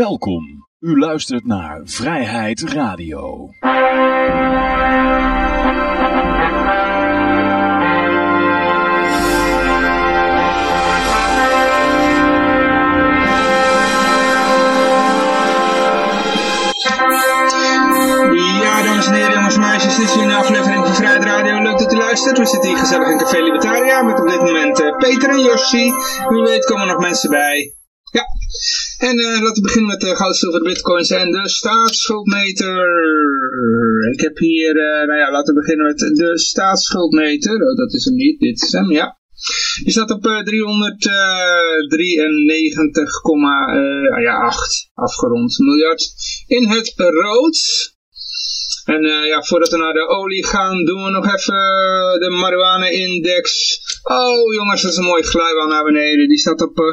Welkom. U luistert naar Vrijheid Radio. Ja, dames en heren, jongens en meisjes, dit is weer een aflevering van Vrijheid Radio. Leuk dat u luistert. We zitten hier gezellig in Café Libertaria met op dit moment eh, Peter en Yoshi. Wie weet komen er nog mensen bij. Ja, en eh, laten we beginnen met de goud, zilver, bitcoins en de staatsschuldmeter. Ik heb hier, eh, nou ja, laten we beginnen met de staatsschuldmeter. Oh, dat is hem niet, dit is hem, ja. Die staat op eh, 393,8 ja, 8, afgerond miljard in het rood. En eh, ja, voordat we naar de olie gaan, doen we nog even eh, de marijuana-index. Oh jongens, dat is een mooi glijbaan naar beneden. Die staat op eh, 110,58.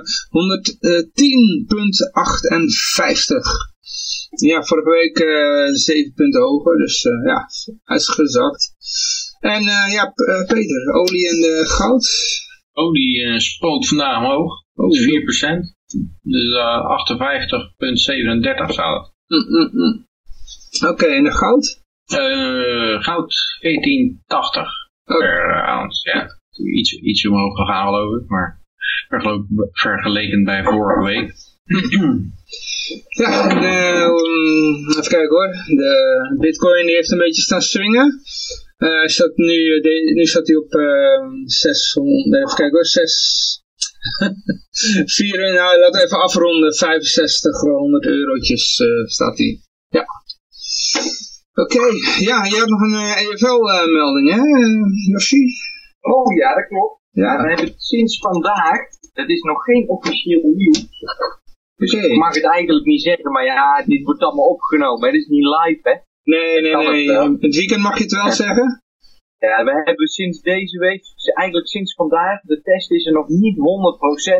Ja, vorige week eh 7 punten hoger, dus eh, ja, hij is gezakt. En eh, ja, eh, Peter, olie en eh, goud. Olie eh, spoot vandaag omhoog. Oh, 4%. Dus eh 58,37 zou het. Mm, mm, mm. Oké, en de goud? Eh, goud 1480 Oh. per ounce. Ja, iets, iets omhoog gegaan geloof ik. Maar vergeleken bij vorige week. Ja, en, eh, um, even kijken hoor. De bitcoin die heeft een beetje staan swingen. Hij staat nu, de, nu staat hij op eh 600, nee, even kijken hoor, 6... 4, nou, laten we even afronden, 6500 eurotjes eh, staat hij. Ja. Oké, ja, je hebt nog een EFL-melding hè, eh, Yoshi? Oh ja, dat klopt. Ja, We hebben het sinds vandaag, het is nog geen officieel nieuws. Dus Oké. ik mag het eigenlijk niet zeggen, maar ja, dit wordt allemaal opgenomen. Het is niet live, hè. nee, nee, het nee, het weekend mag je het wel zeggen? Ja, we hebben sinds deze week, eigenlijk sinds vandaag, de test is er nog niet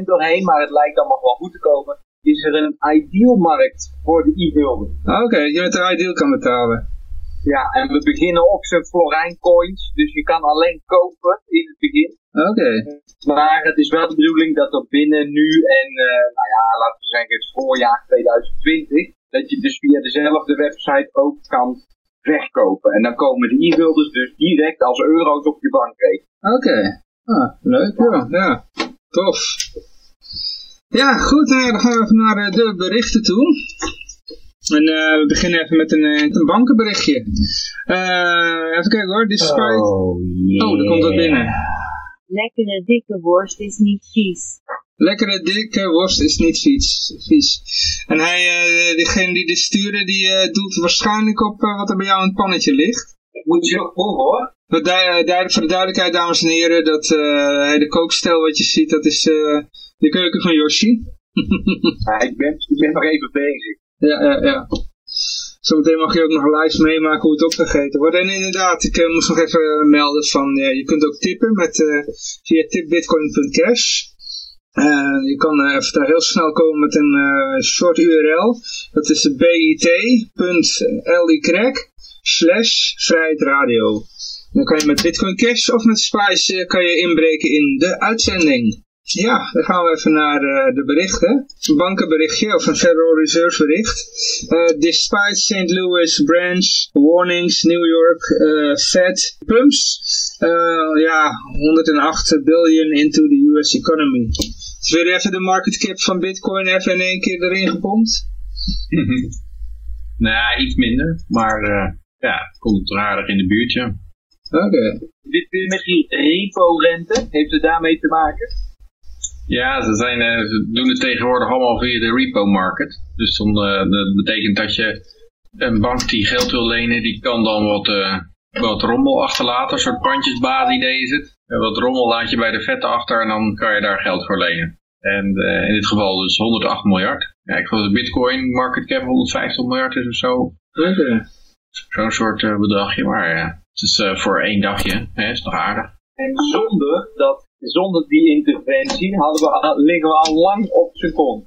100% doorheen, maar het lijkt allemaal wel goed te komen. Is er een ideal markt voor de e-gulden. Oké, je met de ideal kan betalen. Ja, en we beginnen op zijn Florijn coins, dus je kan alleen kopen in het begin. Oké. Maar het is wel de bedoeling dat er binnen nu en, eh, nou ja, laten we zeggen het voorjaar 2020, dat je dus via dezelfde website ook kan verkopen. En dan komen de e-guldens dus direct als euro's op je bankrekening. Oké. Ah, leuk, ja. ja. Tof. Ja, goed, dan gaan we even naar eh, de berichten toe. En eh, we beginnen even met een, eh, een bankenberichtje. Eh, even kijken hoor, despite... Oh, yeah. er komt wat binnen. Lekkere dikke worst is niet vies. Lekkere dikke worst is niet vies. vies. En hij, eh, degene die dit stuurde, die eh, doelt waarschijnlijk op wat er bij jou in het pannetje ligt. Moet je ook proeven hoor. Voor, de duidelijkheid, dames en heren, dat eh, de kookstel wat je ziet, dat is eh, de keuken van Yoshi. Ja, ik, ben, ik ben nog even bezig. Ja, ja, ja. Zometeen mag je ook nog live meemaken hoe het opgegeten wordt. En inderdaad, ik eh, moest nog even eh, melden van, ja, je kunt ook tippen met, eh, via tipbitcoin.cash. Eh, je kan even daar heel snel komen met een short URL. Dat is bit.ly slash vrijheid radio. Dan kan je met Bitcoin Cash of met Splice eh, kan je inbreken in de uitzending. Ja, dan gaan we even naar eh, de berichten. Een bankenberichtje of een Federal Reserve bericht. Eh, despite St. Louis branch warnings, New York eh, Fed pumps eh, ja, 108 billion into the US economy. Dus weer even de market cap van Bitcoin even in één keer erin gepompt. nou, iets minder. Maar eh, ja, het komt er aardig in de buurt, ja. Oké. Dit weer met die repo-rente, heeft het daarmee te maken? Ja, ze, zijn, eh, ze doen het tegenwoordig allemaal via de repo market. Dus dan, eh, dat betekent dat je een bank die geld wil lenen, die kan dan wat, eh, wat rommel achterlaten. Een soort pandjesbaas idee is het. En wat rommel laat je bij de vette achter en dan kan je daar geld voor lenen. En in dit geval dus 108 miljard. Ja, ik geloof dat de bitcoin market cap 150 miljard is of zo. Zo'n soort eh, bedragje. Maar ja, het is voor één dagje. Hè, is nog aardig. En zonder, dat, zonder die interventie hadden we, al- liggen we al lang op zijn kont.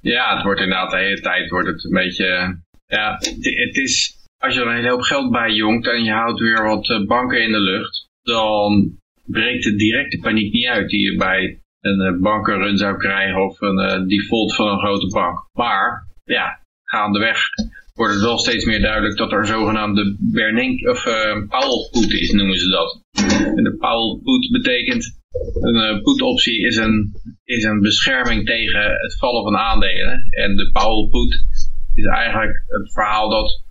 Ja, het wordt inderdaad de hele tijd wordt het een beetje... eh, Ja, het, is... Als je er een hele hoop geld bij jongt en je houdt weer wat eh, banken in de lucht, dan breekt de directe paniek niet uit die je bij een eh, bankenrun zou krijgen of een eh, default van een grote bank. Maar ja, gaandeweg wordt het wel steeds meer duidelijk dat er zogenaamde Bernanke of uh, Powell is, noemen ze dat. En de Powell betekent, een uh, put optie is een, is een bescherming tegen het vallen van aandelen. En de Powell put is eigenlijk het verhaal dat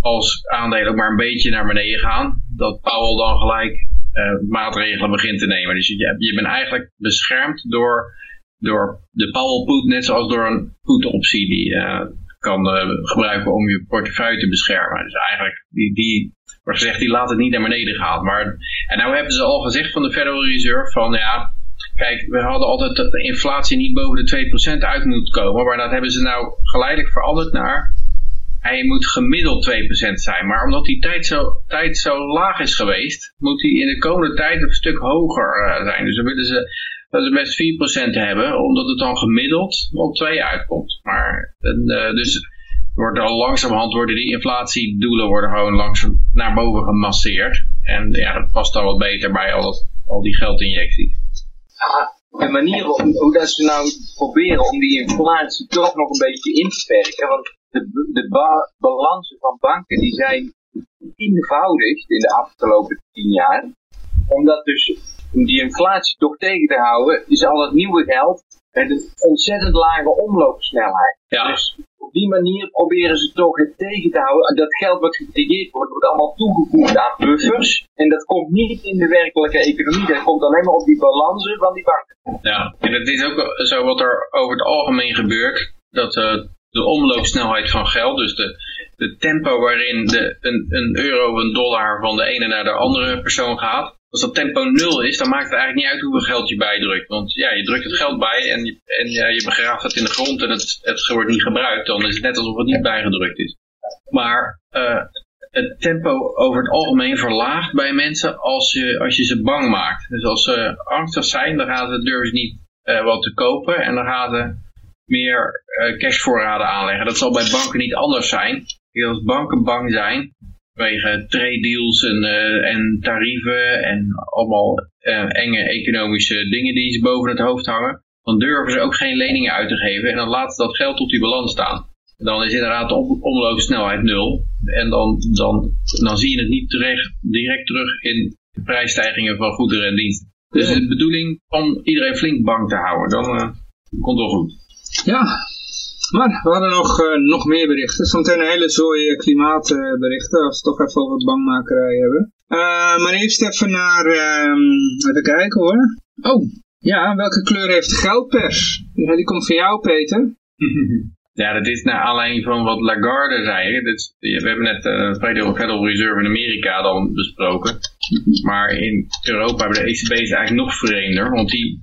als aandelen maar een beetje naar beneden gaan, dat Powell dan gelijk uh, maatregelen begint te nemen. Dus je, je bent eigenlijk beschermd door, door de Powell put, net zoals door een put optie die uh, kan uh, gebruiken om je portefeuille te beschermen. Dus eigenlijk, die, die wordt gezegd, die laat het niet naar beneden gaan. Maar, en nou hebben ze al gezegd van de Federal Reserve van ja, kijk, we hadden altijd dat de inflatie niet boven de 2% uit moet komen. Maar dat hebben ze nou geleidelijk veranderd naar hij moet gemiddeld 2% zijn. Maar omdat die tijd zo, tijd zo laag is geweest, moet hij in de komende tijd een stuk hoger uh, zijn. Dus dan willen ze dat ze best 4% hebben, omdat het dan gemiddeld op 2 uitkomt. Maar uh, dus wordt al langzamerhand worden die inflatiedoelen worden gewoon langzaam naar boven gemasseerd. En ja, dat past dan wat beter bij al, dat, al die geldinjecties. De manier hoe dat ze nou proberen om die inflatie toch nog een beetje in te perken. Want de, de ba balansen van banken die zijn eenvoudigd in de afgelopen tien jaar. Omdat dus om die inflatie toch tegen te houden, is al het nieuwe geld met een ontzettend lage omloopsnelheid. Ja. Dus op die manier proberen ze toch het tegen te houden. Dat geld wat gecreëerd wordt, wordt allemaal toegevoegd aan buffers. En dat komt niet in de werkelijke economie. Dat komt alleen maar op die balansen van die banken. Ja, en het is ook zo wat er over het algemeen gebeurt. Dat uh, de omloopsnelheid van geld, dus de, de tempo waarin de, een, een euro een dollar van de ene naar de andere persoon gaat. Als dat tempo nul is, dan maakt het eigenlijk niet uit hoeveel geld je bijdrukt. Want ja, je drukt het geld bij en, je, en ja, je begraaft het in de grond en het, het wordt niet gebruikt. Dan is het net alsof het niet bijgedrukt is. Maar uh, het tempo over het algemeen verlaagt bij mensen als je, als je ze bang maakt. Dus als ze angstig zijn, dan gaan ze durven niet uh, wat te kopen en dan gaan ze meer uh, cashvoorraden aanleggen. Dat zal bij banken niet anders zijn. Als banken bang zijn, vanwege trade deals en, uh, en tarieven en allemaal uh, enge economische dingen die ze boven het hoofd hangen, dan durven ze ook geen leningen uit te geven en dan laten ze dat geld op die balans staan. En dan is inderdaad de omloopsnelheid nul en dan, dan, dan zie je het niet terecht, direct terug in de prijsstijgingen van goederen en diensten. Dus de bedoeling om iedereen flink bang te houden, dan uh, komt het wel goed. Ja, maar we hadden nog, uh, nog meer berichten. Zometeen een hele zooi klimaatberichten, als we toch even over bankmakerij hebben. Uh, maar eerst even naar, um, even kijken hoor. Oh, ja, welke kleur heeft geldpers? Die komt van jou, Peter. ja, dat is naar aanleiding van wat Lagarde zei. We hebben net de uh, Federal Reserve in Amerika dan besproken. Maar in Europa hebben de ECB is eigenlijk nog vreemder, want die,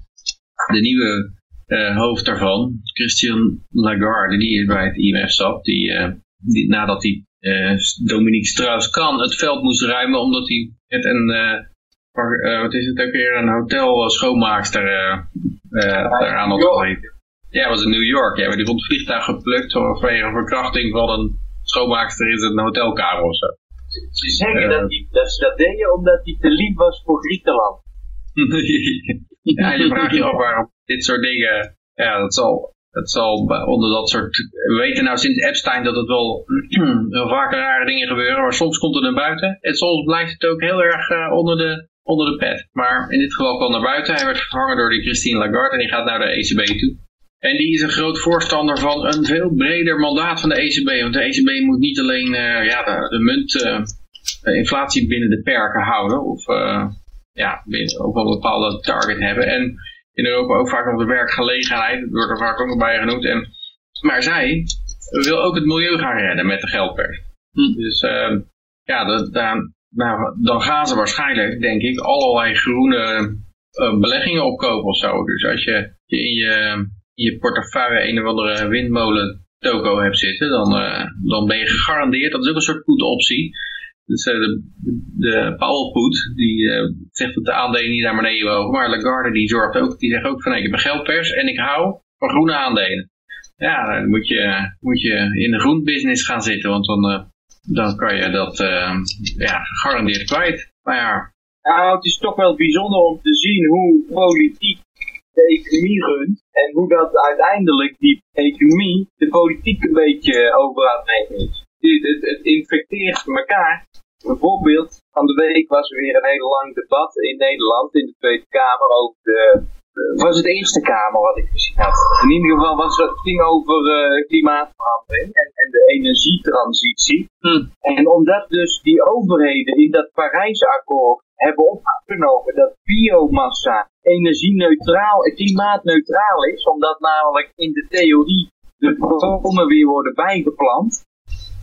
de nieuwe uh, hoofd daarvan, Christian Lagarde, die bij het IMF zat, die, uh, die nadat hij uh, Dominique Strauss-Kahn het veld moest ruimen, omdat hij het een, wat is het ook weer, een hotel schoonmaakster eraan had gegeven. Ja, was in New York. Ja, maar die vond het vliegtuig geplukt vanwege een verkrachting van een schoonmaakster in een hotelkamer of zo. Ze zeggen dat, die, dat ze dat deden omdat hij te lief was voor Griekenland. ja, je vraagt je af waarom dit soort dingen, ja, dat zal, dat zal onder dat soort, we weten nou sinds Epstein dat het wel, wel vaker rare dingen gebeuren, maar soms komt het naar buiten en soms blijft het ook heel erg uh, onder, de, onder de pet. Maar in dit geval kwam naar buiten, hij werd vervangen door die Christine Lagarde en die gaat naar de ECB toe. En die is een groot voorstander van een veel breder mandaat van de ECB. Want de ECB moet niet alleen uh, ja, de, munt, de inflatie binnen de perken houden. Of ja, ook wel een bepaalde target hebben. En in Europa ook vaak nog de werkgelegenheid. Dat wordt er vaak ook nog bij genoemd. En, maar zij wil ook het milieu gaan redden met de geldpers. Hm. Dus uh, ja, dat, dan, nou, dan gaan ze waarschijnlijk, denk ik, allerlei groene uh, beleggingen opkopen of zo. Dus als je, je in je, in je portefeuille een of andere windmolen toko hebt zitten, dan, uh, dan ben je gegarandeerd, dat is ook een soort put optie, dus uh, de, de Powell Put, die uh, zegt dat de aandelen niet naar beneden mogen. Maar Lagarde die zorgt ook, die zegt ook van ik heb een geldpers en ik hou van groene aandelen. Ja, dan moet je, moet je in de groenbusiness gaan zitten, want dan, uh, dan kan je dat ja, gegarandeerd kwijt. Maar ja. Het is toch wel bijzonder om te zien hoe politiek de economie runt. En hoe dat uiteindelijk die economie de politiek een beetje over aan het nemen is. Het, het, het infecteert elkaar. Bijvoorbeeld, van de week was er weer een heel lang debat in Nederland, in de Tweede Kamer, over de eh, was het Eerste Kamer wat ik gezien had. In ieder geval was het, het ging over eh, klimaatverandering en, en de energietransitie. En omdat dus die overheden in dat Parijsakkoord hebben opgenomen dat biomassa energie-neutraal, klimaatneutraal is, omdat namelijk in de theorie de bomen weer worden bijgeplant,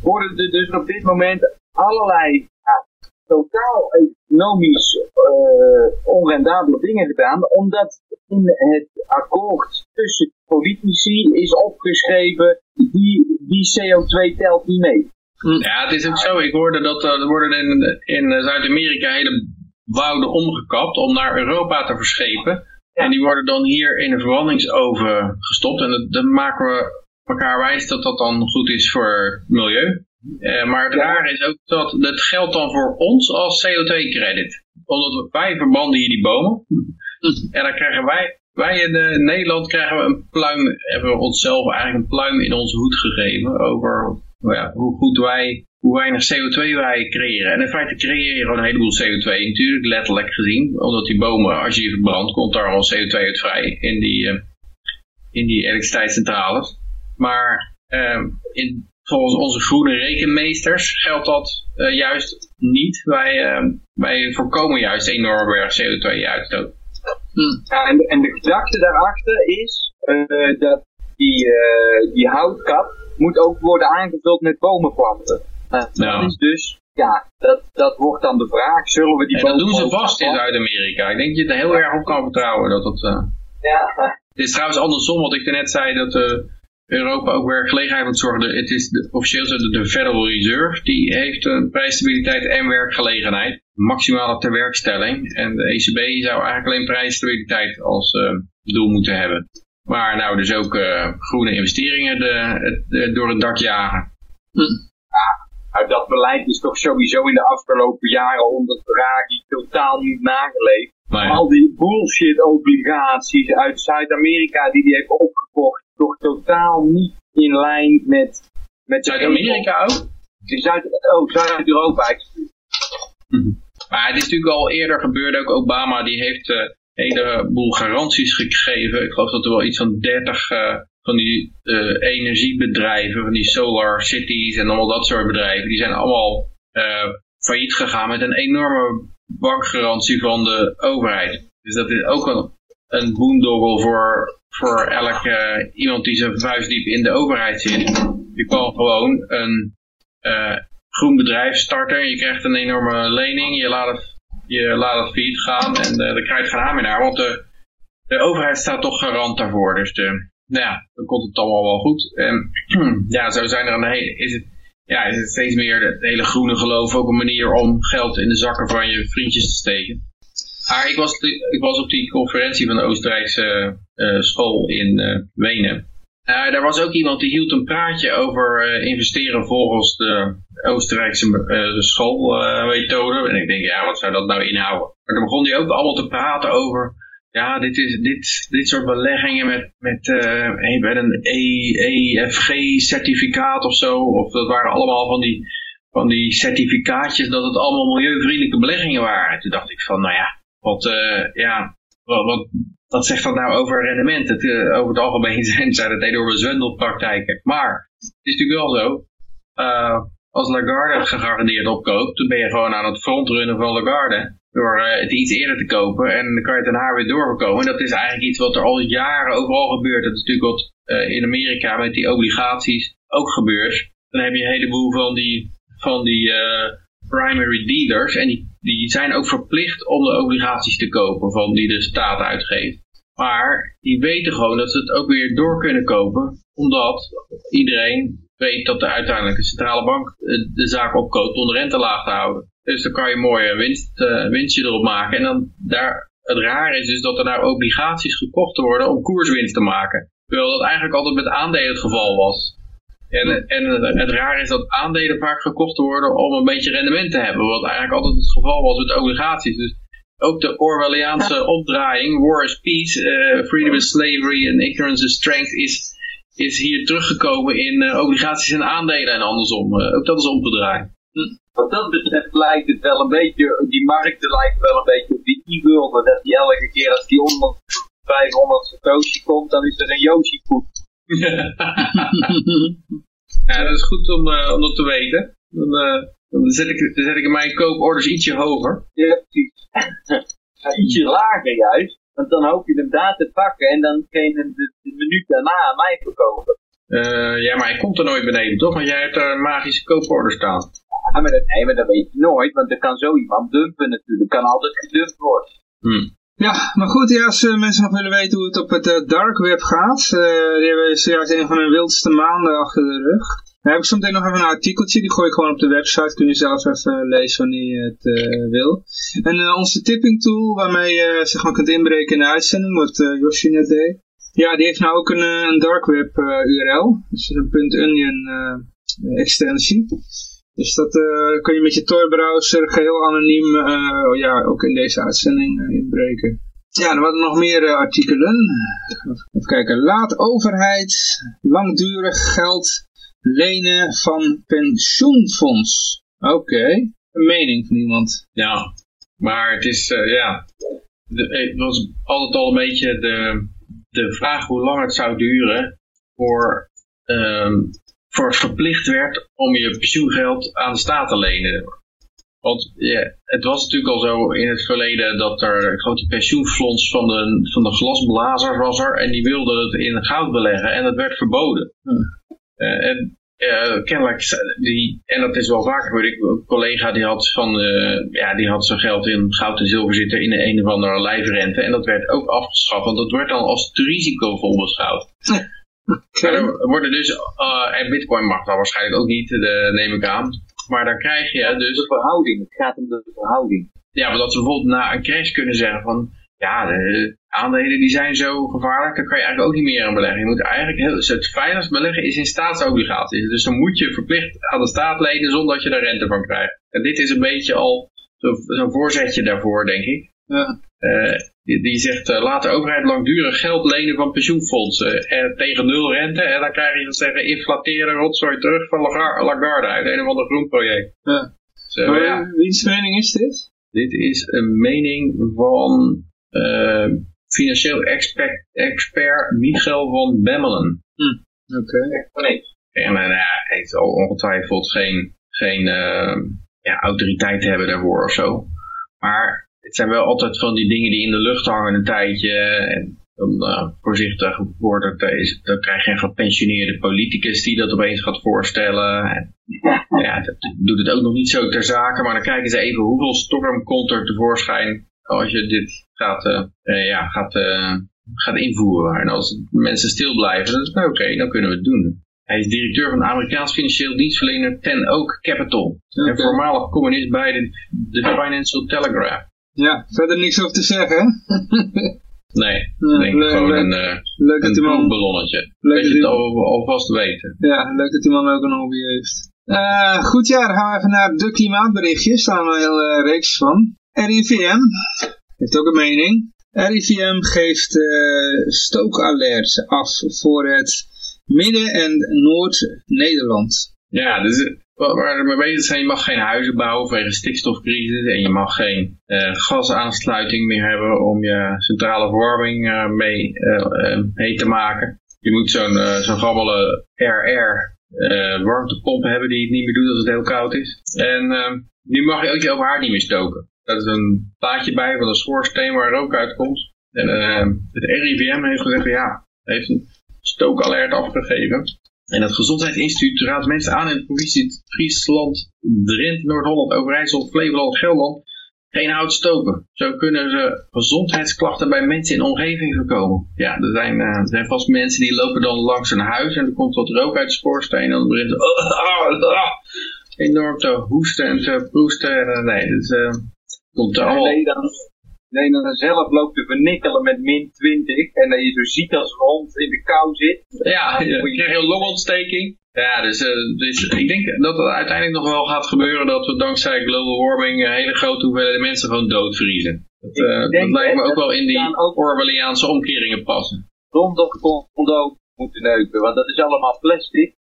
worden er dus op dit moment allerlei ja, totaal economisch uh, onrendabele dingen gedaan, omdat in het akkoord tussen politici is opgeschreven, die, die CO2 telt niet mee. Ja, het is ook zo. Ik hoorde dat uh, er worden in, in Zuid-Amerika hele wouden omgekapt om naar Europa te verschepen. En die worden dan hier in een verbrandingsoven gestopt. En dan maken we elkaar wijs dat dat dan goed is voor het milieu. Uh, maar het rare is ook dat het geldt dan voor ons als CO2-credit. Omdat wij verbranden hier die bomen. En dan krijgen wij, wij in uh, Nederland krijgen we een pluim, hebben we onszelf eigenlijk een pluim in onze hoed gegeven over nou ja, hoe goed wij, hoe weinig CO2 wij creëren. En in feite creëer je gewoon een heleboel CO2 natuurlijk, letterlijk gezien. Omdat die bomen, als je die verbrandt, komt daar al CO2 uit vrij in die, uh, in die elektriciteitscentrales. Maar in, volgens onze groene rekenmeesters geldt dat uh, juist niet. Wij, uh, wij voorkomen juist enorme berg CO2-uitstoot. Ja, en, en, de gedachte daarachter is uh, dat die, die houtkap moet ook worden aangevuld met bomenplanten. dat ja. is dus, ja, dat, dat wordt dan de vraag, zullen we die en dat doen ze vast in Zuid-Amerika. Ik denk dat je er heel erg op kan vertrouwen dat dat... ja. Het is trouwens andersom, wat ik net zei, dat Europa ook werkgelegenheid moet zorgen. Het is de, officieel de, de Federal Reserve, die heeft een prijsstabiliteit en werkgelegenheid. Maximale terwerkstelling. En de ECB zou eigenlijk alleen prijsstabiliteit als uh, doel moeten hebben. Maar nou dus ook uh, groene investeringen de, de, door het dak jagen. Hm. Ja, dat beleid is toch sowieso in de afgelopen jaren onder Draghi totaal niet nageleefd. Al die bullshit obligaties uit Zuid-Amerika die hij heeft opgekocht toch totaal niet in lijn met... met Zuid-Amerika ook? Zuid, oh, Zuid-Europa eigenlijk. Mhm. Maar het is natuurlijk al eerder gebeurd, ook Obama die heeft uh, een heleboel garanties gegeven. Ik geloof dat er wel iets van 30 uh, van die uh, energiebedrijven, van die solar cities en allemaal dat soort bedrijven, die zijn allemaal failliet gegaan met een enorme bankgarantie van de overheid. Dus dat is ook een, een boondoggle voor voor elke iemand die zijn vuist diep in de overheid zit. Je kan gewoon een uh, groen bedrijf starten. Je krijgt een enorme lening. Je laat het, je laat het failliet gaan. En uh, dan krijg je geen meer naar. Want de, de overheid staat toch garant daarvoor. Dus de, nou ja, dan komt het allemaal wel goed. En ja, zo zijn er een hele, is het, ja, is het steeds meer het hele groene geloof ook een manier om geld in de zakken van je vriendjes te steken. Maar ik was, ik was op die conferentie van de Oostenrijkse uh, school in uh, Wenen. Uh, daar was ook iemand die hield een praatje over investeren volgens de Oostenrijkse schoolmethode. en ik denk, ja, wat zou dat nou inhouden? Maar toen begon hij ook allemaal te praten over ja, dit, is, dit, dit soort beleggingen met, met, uh, met een EFG-certificaat of zo. Of dat waren allemaal van die, van die certificaatjes dat het allemaal milieuvriendelijke beleggingen waren. Toen dacht ik van, nou ja, wat, uh, ja, wat, wat, zegt dat nou over rendement? Het, uh, over het algemeen zijn, zijn het enorme zwendelpraktijken. Maar het is natuurlijk wel zo, uh, als Lagarde gegarandeerd opkoopt, dan ben je gewoon aan het frontrunnen van Lagarde. Door het iets eerder te kopen en dan kan je het daarna weer doorverkomen. En dat is eigenlijk iets wat er al jaren overal gebeurt. Dat is natuurlijk wat in Amerika met die obligaties ook gebeurt. Dan heb je een heleboel van die, van die primary dealers en die die zijn ook verplicht om de obligaties te kopen van die de staat uitgeeft. Maar die weten gewoon dat ze het ook weer door kunnen kopen, omdat iedereen weet dat de uiteindelijke centrale bank eh, de zaak opkoopt om de rente laag te houden. Dus dan kan je mooi winst, uh, winstje erop maken. En dan daar, het raar is dus dat er nou obligaties gekocht worden om koerswinst te maken. Terwijl dat eigenlijk altijd met aandelen het geval was. En, en het raar is dat aandelen vaak gekocht worden om een beetje rendement te hebben. Wat eigenlijk altijd het geval was met obligaties. Dus ook de Orwelliaanse opdraaiing, war is peace, eh, freedom is slavery en ignorance is strength, is, is hier teruggekomen in eh, obligaties en aandelen en andersom. Eh, ook dat is omgedraaid. Wat dat betreft lijkt het wel een beetje, die markten lijken wel een beetje op die e-gulden. Dat die elke keer als die onder 500 Satoshi komt, dan is er een Yoshi voet. Ja, dat is goed om, eh, om dat te weten. Dan, eh, dan, zet ik, dan zet ik mijn kooporders ietsje hoger. Ja, precies. Ja, ietsje lager juist. Want dan hoop je hem daar te pakken en dan je hem de, de minuut daarna aan mij verkopen. Eh, ja, maar hij komt er nooit beneden, toch? Want jij hebt een magische kooporder staan. Ja, maar dat, nee, maar dat weet je nooit, want er kan zo iemand dumpen natuurlijk. kan altijd gedumpt worden. Hm. Ja, maar goed, ja, als eh, mensen nog willen weten hoe het op het eh, dark web gaat, eh, die hebben zojuist een van hun wildste maanden achter de rug. Dan heb ik zometeen nog even een artikeltje, die gooi ik gewoon op de website, kun je zelf even lezen wanneer je het wil. En onze tipping tool, waarmee je zeg maar kunt inbreken in de uitzending, wat Yoshi net deed. Ja, die heeft nou ook een, een dark web URL, dus een .onion extensie. Dus dat uh, kun je met je Tor-browser geheel anoniem uh, ja, ook in deze uitzending uh, inbreken. Ja, er waren nog meer artikelen. Even kijken. Laat overheid langdurig geld lenen van pensioenfonds. Oké, een mening van iemand. Ja, maar het is, ja, het was altijd al een beetje de, de vraag hoe lang het zou duren voor het verplicht werd om je pensioengeld aan de staat te lenen. Want ja, het was natuurlijk al zo in het verleden dat er een grote pensioenfonds van de, van de glasblazers was er. En die wilden het in goud beleggen en dat werd verboden. Uh, en uh, kennelijk, die, en dat is wel vaker gebeurd. Een collega die had, van, uh, ja, die had zijn geld in goud en zilver zitten in een of andere lijfrente. En dat werd ook afgeschaft, want dat werd dan als te risicovol beschouwd. Er worden dus, uh, en bitcoin mag dat waarschijnlijk ook niet, de, neem ik aan. Maar dan krijg je dus... De verhouding, het gaat om de verhouding. Ja, maar dat ze bijvoorbeeld na een crash kunnen zeggen van, ja, de aandelen die zijn zo gevaarlijk, daar kan je eigenlijk ook niet meer aan beleggen. Je moet eigenlijk, heel, het veiligst beleggen is in staatsobligaties. Dus dan moet je verplicht aan de staat lenen zonder dat je daar rente van krijgt. En dit is een beetje al zo'n voorzetje daarvoor, denk ik. Ja. Uh, die, die, zegt, uh, laat de overheid langdurig geld lenen van pensioenfondsen en tegen nul rente. En dan krijg je dat zeggen, inflateren rotzooi terug van Lagarde uit een of ander groenproject. Ja. So, maar, ja. Wiens mening is dit? Dit is een mening van uh, financieel expert, expert Michael van Bemmelen. Hm. Oké. Okay. En uh, hij heeft al ongetwijfeld geen, geen ja, autoriteit hebben daarvoor of zo. Maar het zijn wel altijd van die dingen die in de lucht hangen een tijdje. En dan uh, voorzichtig worden. Dan krijg je een gepensioneerde politicus die dat opeens gaat voorstellen. En, ja, dat doet het ook nog niet zo ter zake. Maar dan kijken ze even hoeveel storm komt er tevoorschijn als je dit gaat, uh, uh, ja, gaat, gaat invoeren. En als mensen stil blijven, dan is het oké, dan kunnen we het doen. Hij is directeur van de Amerikaans financieel dienstverlener Ten Oak Capital. En voormalig communist bij de, de Financial Telegraph. Ja, verder niks over te zeggen. nee, ja, denk leuk, gewoon leuk, een, uh, leuk een ballonnetje. Leuk dat je het al, alvast weten. Ja, leuk dat die man ook een hobby heeft. Uh, goed, ja, dan gaan we even naar de klimaatberichtjes. Daar staan we een hele uh, reeks van. RIVM heeft ook een mening. RIVM geeft uh, stookalert af voor het Midden- en Noord-Nederland. Ja, dus waar we mee bezig zijn, je mag geen huizen bouwen vanwege stikstofcrisis en je mag geen uh, gasaansluiting meer hebben om je centrale verwarming uh, mee, mee te maken. Je moet zo'n zo'n RR warmtepomp hebben die het niet meer doet als het heel koud is. En nu mag je ook je overhaard niet meer stoken. Dat is een plaatje bij van een schoorsteen waar rook uitkomt. En het RIVM heeft gezegd, ja, heeft een stookalert afgegeven. En het Gezondheidsinstituut raadt mensen aan in de provincie Friesland, Drenthe, Noord-Holland, Overijssel, Flevoland, Gelderland geen hout stoken. Zo kunnen ze gezondheidsklachten bij mensen in de omgeving voorkomen. Ja, er zijn, uh, er zijn vast mensen die lopen dan langs een huis en er komt wat rook uit de spoorsteen en dan begint ze enorm te hoesten en te proesten. En, uh, nee, dus, uh, komt er allemaal... Nee, dan, je dan zelf loopt te vernikkelen met min 20 en dat je zo ziek als hond in de kou zit. Ja, je krijgt een longontsteking. Ja, dus, eh, dus ik denk dat het uiteindelijk nog wel gaat gebeuren dat we dankzij global warming een hele grote hoeveelheid mensen gewoon doodvriezen. Dat, eh, Ik dat lijkt me ook wel in die ook- Orwelliaanse omkeringen passen. Rondom condo moeten neuken, want dat is allemaal plastic.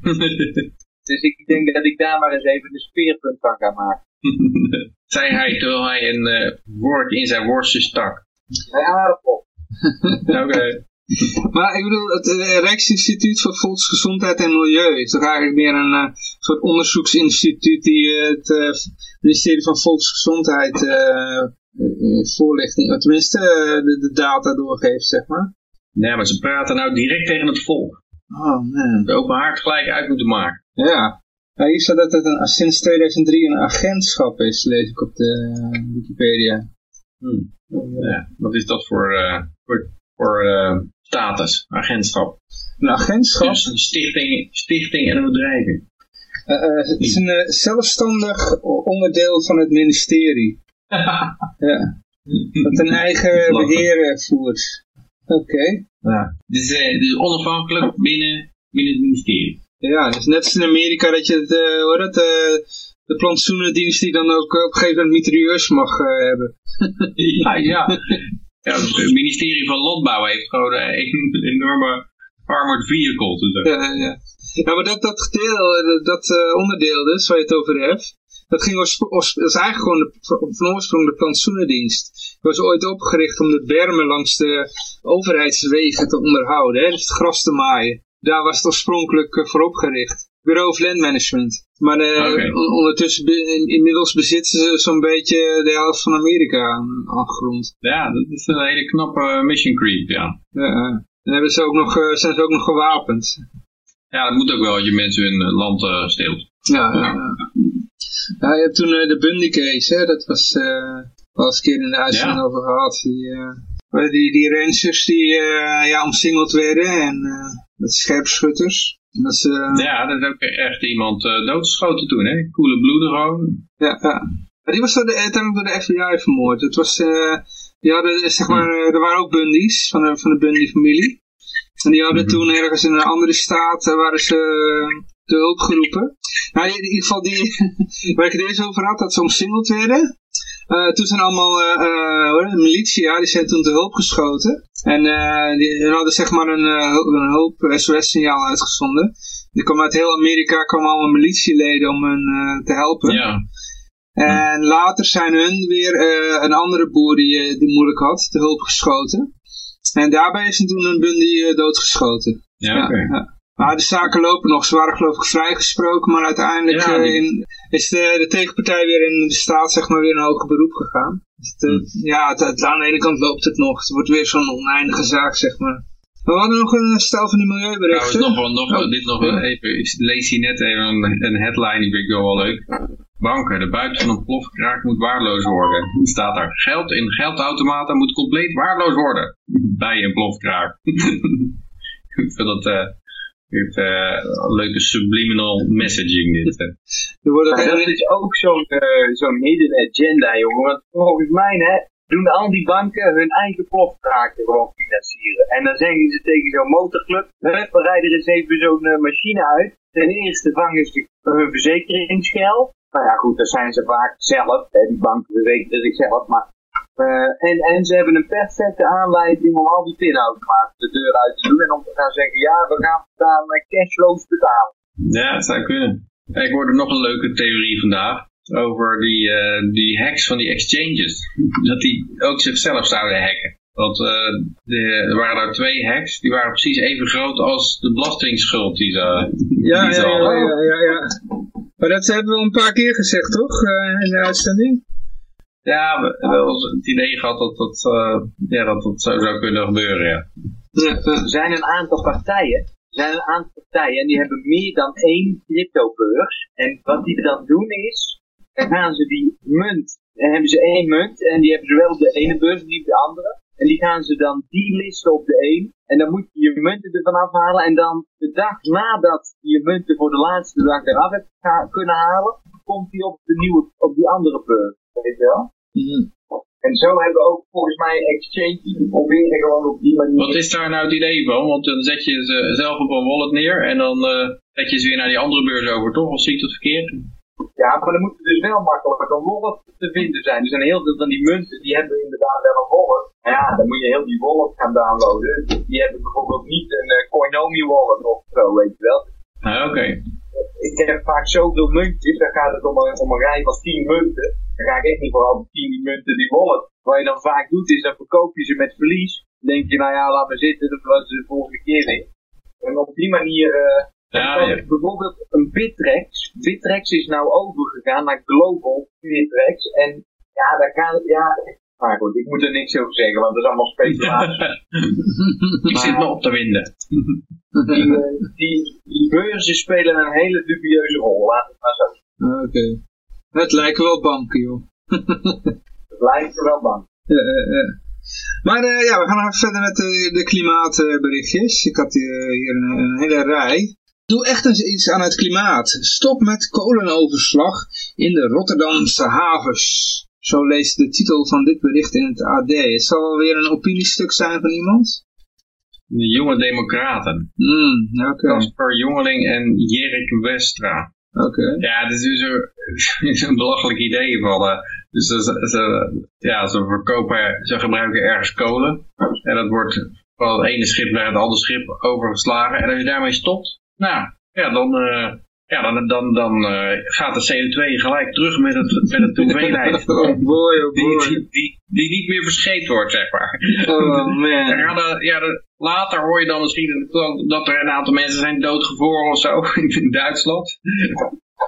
Dus ik denk dat ik daar maar eens even een speerpunt van ga maken. Zei hij terwijl hij een eh, woord in zijn worstje stak. Een aardappel. Oké. Maar ik bedoel, het eh, Rijksinstituut voor Volksgezondheid en Milieu is toch eigenlijk meer een eh, soort onderzoeksinstituut die het eh, ministerie van Volksgezondheid eh, eh, voorlichting, of tenminste de, de data doorgeeft, zeg maar. Nee, maar ze praten nou direct tegen het volk. Oh man. De open haard gelijk uit moeten maken. Ja. Nou, hier staat dat het een, sinds 2003 een agentschap is, lees ik op de eh, Wikipedia. Hmm. Ja, wat is dat voor, eh, voor, voor eh, status, agentschap? Een agentschap? Dus een stichting, stichting en een bedrijf. Het is een zelfstandig onderdeel van het ministerie. ja. Dat een eigen beheer eh, voert. Oké. Ja. Dus, dus onafhankelijk binnen, binnen het ministerie. Ja, dus net als in Amerika dat je het, eh, heet dat, eh, de plantsoenendienst die dan ook op een gegeven moment mitrailleurs mag eh, hebben. ja, ja. ja. Het ministerie van Landbouw heeft gewoon eh, een enorme armored vehicle. te zeggen. Ja, ja. ja maar dat, dat deel, eh, dat eh, onderdeel dus, waar je het over hebt, dat, ging dat is eigenlijk gewoon de, van oorsprong de plantsoenendienst. Die was ooit opgericht om de bermen langs de overheidswegen te onderhouden, hè, dus het gras te maaien. Daar was het oorspronkelijk eh, voor opgericht. Bureau of Land Management. Maar eh, on- ondertussen, be- inmiddels bezitten ze zo'n beetje de helft van Amerika aan, aan grond. Ja, dat is een hele knappe mission creep, ja. Ja, en hebben ze ook nog, eh, zijn ze ook nog gewapend. Ja, dat moet ook wel als je mensen hun eh, land eh, steelt. Ja, ja, ja. Je hebt toen eh, de Bundy case, hè, dat was eh wel eens een keer in de uitzending Ja. over gehad. Die, eh, die, die rangers die eh, ja, omsingeld werden en eh, met scherpschutters. En Dat ze, Ja, dat is ook echt iemand eh, doodgeschoten toen, hè? Koele bloeden gewoon. ja, ja. Maar die was door de, uiteindelijk door de FBI vermoord. Het was, eh, die hadden, zeg maar, eh, er waren ook Bundy's van de, van de Bundy-familie. En die hadden Mhm. toen ergens in een andere staat, eh, waren ze eh, te hulp geroepen. Nou, in ieder geval die, waar ik het eerst over had, dat ze omsingeld werden. Eh, toen zijn allemaal eh eh, het, militia, die zijn toen te hulp geschoten. En eh, die, hadden zeg maar een, eh, een hulp SOS-signaal uitgezonden. Die kwam uit heel Amerika, kwamen allemaal militieleden om hen eh, te helpen. Ja. En later zijn hun weer eh, een andere boer die, eh, die moeilijk had, te hulp geschoten. En daarbij is toen een Bundy eh, doodgeschoten. Ja. Maar de zaken lopen nog. Ze waren geloof ik vrijgesproken, maar uiteindelijk Ja, eh, die- in, is de, de tegenpartij weer in de staat zeg maar weer een hoger beroep gegaan. Dus het, eh, Hm. Ja, het, het- aan de ene kant loopt het nog. Het wordt weer zo'n oneindige zaak zeg maar. We hadden nog een stel van die Trouwens, milieuberichten. nog, wel- nog, Oh. dit nog even. Ik lees hier net even een, een headline, die vind ik wel wel leuk. Banken, de buit van een plofkraak moet waardeloos worden. Staat daar, geld in geldautomaten moet compleet waardeloos worden. Bij een plofkraak. ik vind dat eh, dit, eh, een leuke subliminal messaging dit. Er wordt dat is ook zo'n eh, zo'n hidden agenda, jongen. Want volgens mij hè, doen al die banken hun eigen plofkraken gewoon financieren. En dan zeggen ze tegen zo'n motorclub, "Hup, we rijden er eens even zo'n eh, machine uit. Ten eerste vangen ze hun verzekeringsgeld. Nou ja, goed, dat zijn ze vaak zelf. Hè, die banken verzekeren zichzelf. Maar, eh, en, en ze hebben een perfecte aanleiding om al die pinautomaten de deur uit te doen. En om te gaan zeggen, ja, we gaan staan cashloos betalen. Ja, dat zou kunnen. Ik hoorde nog een leuke theorie vandaag. Over die, eh, die hacks van die exchanges. Dat die ook zichzelf zouden hacken. Want eh, de, er waren daar twee hacks. Die waren precies even groot als de belastingsschuld die ze, Ja, die ja, ze ja, hadden. ja, ja, ja. Maar dat hebben we al een paar keer gezegd, toch? eh, in de uitzending? Ja, we hebben wel het idee gehad dat dat, eh, ja, dat, dat zo zou kunnen gebeuren, ja. Er zijn een aantal partijen. Er zijn een aantal partijen en die hebben meer dan één cryptobeurs. En wat die dan doen is, dan gaan ze die munt, dan hebben ze één munt en die hebben zowel de ene beurs als de andere. En die gaan ze dan delisten op de een. En dan moet je je munten ervan afhalen. En dan de dag nadat je je munten voor de laatste dag eraf hebt kunnen halen, komt die op de nieuwe, op die andere beurs. Weet je wel? Mhm. En zo hebben we ook volgens mij exchange die proberen gewoon op die manier. Wat is daar nou het idee van? Want dan zet je ze zelf op een wallet neer en dan eh, zet je ze weer naar die andere beurs over, toch? Of zie ik dat verkeerd? Ja, maar dan moet het dus wel makkelijk een wallet te vinden zijn. Er zijn heel veel van die munten, die hebben inderdaad wel een wallet. Maar ja, dan moet je heel die wallet gaan downloaden. Die hebben bijvoorbeeld niet een eh, Coinomi wallet of zo, weet je wel. Ah, Oké. Ik heb vaak zoveel muntjes, dan gaat het om een, om een rij van 10 munten. Dan ga ik echt niet voor al die 10 die munten die wallet. Wat je dan vaak doet is, dan verkoop je ze met verlies. Dan denk je, nou ja, laat maar zitten, dat was de volgende keer weer. En op die manier, eh, Ja, dan ja. bijvoorbeeld een Bittrex. Bittrex is nou overgegaan naar Global Bittrex. En ja, daar kan, ja, maar goed, ik moet er niks over zeggen, want dat is allemaal speculatie. ik zit me op te winden. die, eh, die, die beurzen spelen een hele dubieuze rol, laat het maar zo. Oké. Het lijken wel banken, joh. Het lijkt er wel bang. Ja, ja, ja. Maar eh, ja, we gaan nog even verder met de, de klimaatberichtjes. Ik had hier, hier een, een hele rij. Doe echt eens iets aan het klimaat. Stop met kolenoverslag in de Rotterdamse havens. Zo leest de titel van dit bericht in het AD. Het zal wel weer een opiniestuk zijn van iemand? De jonge democraten. Hmm, oké. Casper Jongeling en Jerik Westra. Oké. Ja, het is dus een belachelijk idee van. Dus ze, ze, ja, ze verkopen, ze gebruiken ergens kolen. En dat wordt van het ene schip naar het andere schip overgeslagen. En als je daarmee stopt, nou, ja, dan, eh, ja, dan, dan, dan eh, gaat de CO2 gelijk terug met, het, met de hoeveelheid. Oh boy, oh Die, boy. die, die, die niet meer verscheept wordt, zeg maar. Oh man. ja, later hoor je dan misschien dat er een aantal mensen zijn doodgevroren of zo in Duitsland.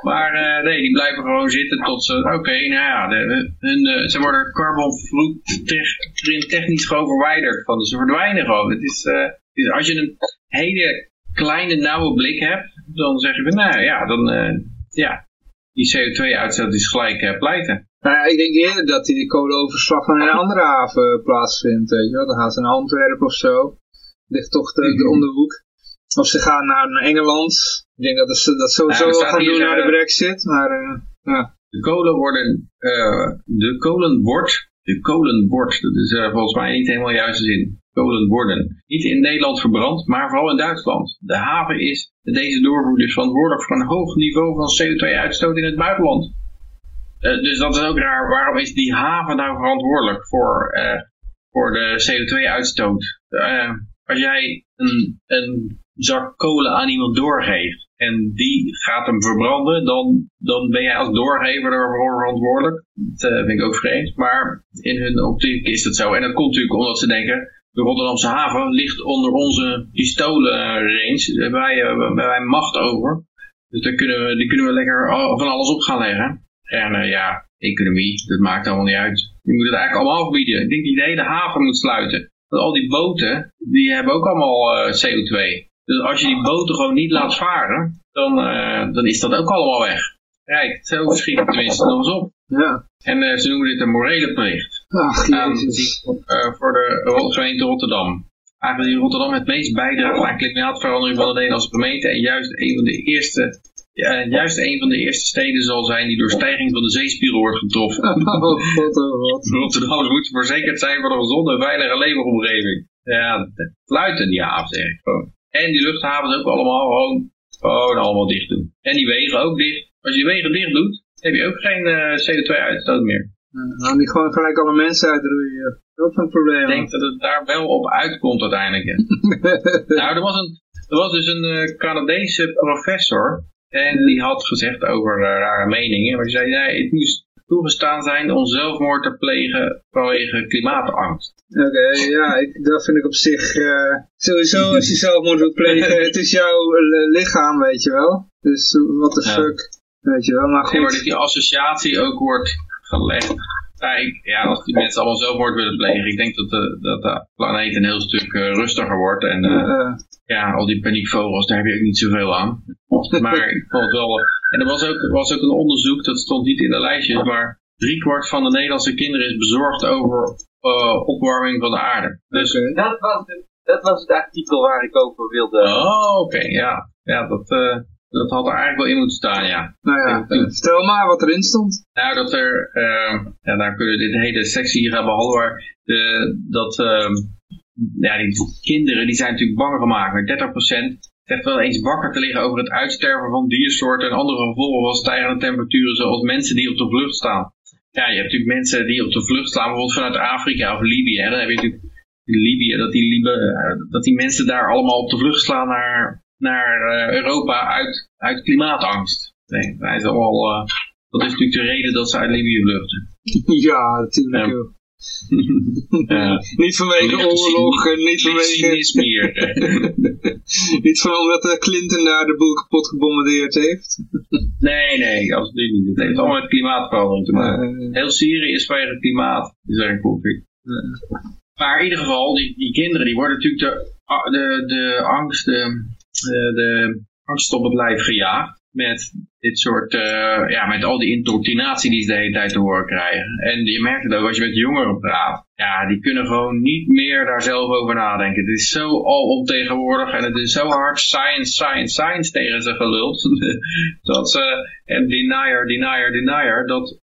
Maar eh, nee, die blijven gewoon zitten tot ze, oké, nou ja, de, hun, eh, ze worden carbon footprint technisch gewoon verwijderd. Van, dus ze verdwijnen gewoon. Het is, eh, het is- als je een hele kleine nauwe blik hebt, dan zeg je van, nou ja, dan, ja, die CO2-uitstoot is gelijk pleiten. Nou ja, ik denk eerder dat die kolenoverslag van een andere haven plaatsvindt. Weet je wel. Dan gaan ze naar Antwerpen of zo. Ligt toch de, de de hoek. Of ze gaan naar Engeland. Ik denk dat ze dat sowieso wel gaan hier, doen na de eh, brexit. Maar eh, ja. De kolen worden, eh, de kolen wordt, de kolen wordt, dat is volgens mij niet helemaal juiste zin. Kolen worden. Niet in Nederland verbrand, maar vooral in Duitsland. De haven is deze doorvoer dus verantwoordelijk voor een hoog niveau van CO2-uitstoot in het buitenland. Dus dat is ook raar. Waarom is die haven nou verantwoordelijk voor, voor de CO2-uitstoot? Eh, als jij een, een zak kolen aan iemand doorgeeft en die gaat hem verbranden, dan, dan ben jij als doorgever ervoor verantwoordelijk. Dat eh, vind ik ook vreemd, maar in hun optiek is dat zo. En dat komt natuurlijk omdat ze denken, de Rotterdamse haven ligt onder onze pistolenrange. Daar hebben wij, eh, wij macht over. Dus daar kunnen we, die kunnen we lekker van alles op gaan leggen. En eh, ja, economie, dat maakt allemaal niet uit. Je moet het eigenlijk allemaal afbieden. Ik denk dat je de hele haven moet sluiten. Want al die boten, die hebben ook allemaal eh, CO2. Dus als je die boten gewoon niet laat varen, dan, eh, dan is dat ook allemaal weg. Kijk, zo schiet het tenminste nog eens op. ja. En eh, ze noemen dit een morele plicht Ach, aan, jezus. eh, voor de gemeente Rotterdam. Aangezien Rotterdam het meest bijdraagt aan klimaatverandering van de Nederlandse gemeente en juist een van de eerste, ja, juist een van de eerste steden zal zijn die door stijging van de zeespiegel wordt getroffen. Oh god, oh god. Rotterdam moet verzekerd zijn voor een gezonde en veilige leefomgeving. Ja, het sluiten die haven zeg ik gewoon. En die luchthavens ook allemaal gewoon, gewoon allemaal dicht doen. En die wegen ook dicht. Als je die wegen dicht doet, heb je ook geen eh, CO2-uitstoot meer. Nou, niet gewoon gelijk alle mensen uitroeien. Dat is een probleem. Ik denk dat het daar wel op uitkomt uiteindelijk. nou, er was, een, er was dus een eh, Canadese professor. En die had gezegd over eh, rare meningen. Maar die zei, nee, het moest toegestaan zijn om zelfmoord te plegen vanwege klimaatangst. Oké, ja, ik, dat vind ik op zich... eh, sowieso als je zelfmoord wilt plegen, het is jouw eh, lichaam, weet je wel. Dus what the Ja. fuck, weet je wel. Maar En waar goed, die associatie ook wordt gelegd. Ja, ik, ja, als die mensen allemaal zelfmoord willen plegen. Ik denk dat de, dat de planeet een heel stuk eh, rustiger wordt. En eh, eh, eh, ja, al die paniekvogels, daar heb je ook niet zoveel aan. Maar ik vond het wel... En er was ook, er was ook een onderzoek, dat stond niet in de lijstjes, maar driekwart van de Nederlandse kinderen is bezorgd over eh, opwarming van de aarde. Dus. Dat was, het, dat was het artikel waar ik over wilde. oh, oké, ja. Ja, dat... eh, dat had er eigenlijk wel in moeten staan, ja. Nou ja, Ja. vertel maar wat erin stond. Nou, dat er, eh, ja, daar kunnen we dit hele sectie gaan behandelen, maar de, dat, ehm, ja, die kinderen, die zijn natuurlijk bang gemaakt. Met 30% zegt wel eens wakker te liggen over het uitsterven van diersoorten en andere gevolgen van stijgende temperaturen, zoals mensen die op de vlucht staan. Ja, je hebt natuurlijk mensen die op de vlucht staan, bijvoorbeeld vanuit Afrika of Libië. Hè. Dan heb je natuurlijk in Libië, dat die, Libe, eh, dat die mensen daar allemaal op de vlucht slaan naar, naar eh, Europa uit, uit klimaatangst. Nee, wij zijn allemaal, eh, dat is natuurlijk de reden dat ze uit Libië vluchten. Ja, natuurlijk. Ja. joh. Ja. niet vanwege oorlog en niet vanwege... hier. niet van omdat eh, Clinton daar de boel kapot gebombardeerd heeft. Nee, nee, absoluut niet. Het heeft allemaal met klimaatverandering te maken. Eh, Heel Syrië is vanwege het klimaat, is er een conflict. Maar in ieder geval, die, die kinderen, die worden natuurlijk de, de, de angst, de, de, de angst op het lijf gejaagd. Met dit soort, eh, ja, met al die indoctrinatie die ze de hele tijd te horen krijgen. En je merkt het ook als je met jongeren praat. Ja, die kunnen gewoon niet meer daar zelf over nadenken. Het is zo alomtegenwoordig en het is zo hard science, science, science tegen ze geluld. dat ze, en denier, denier, denier, dat,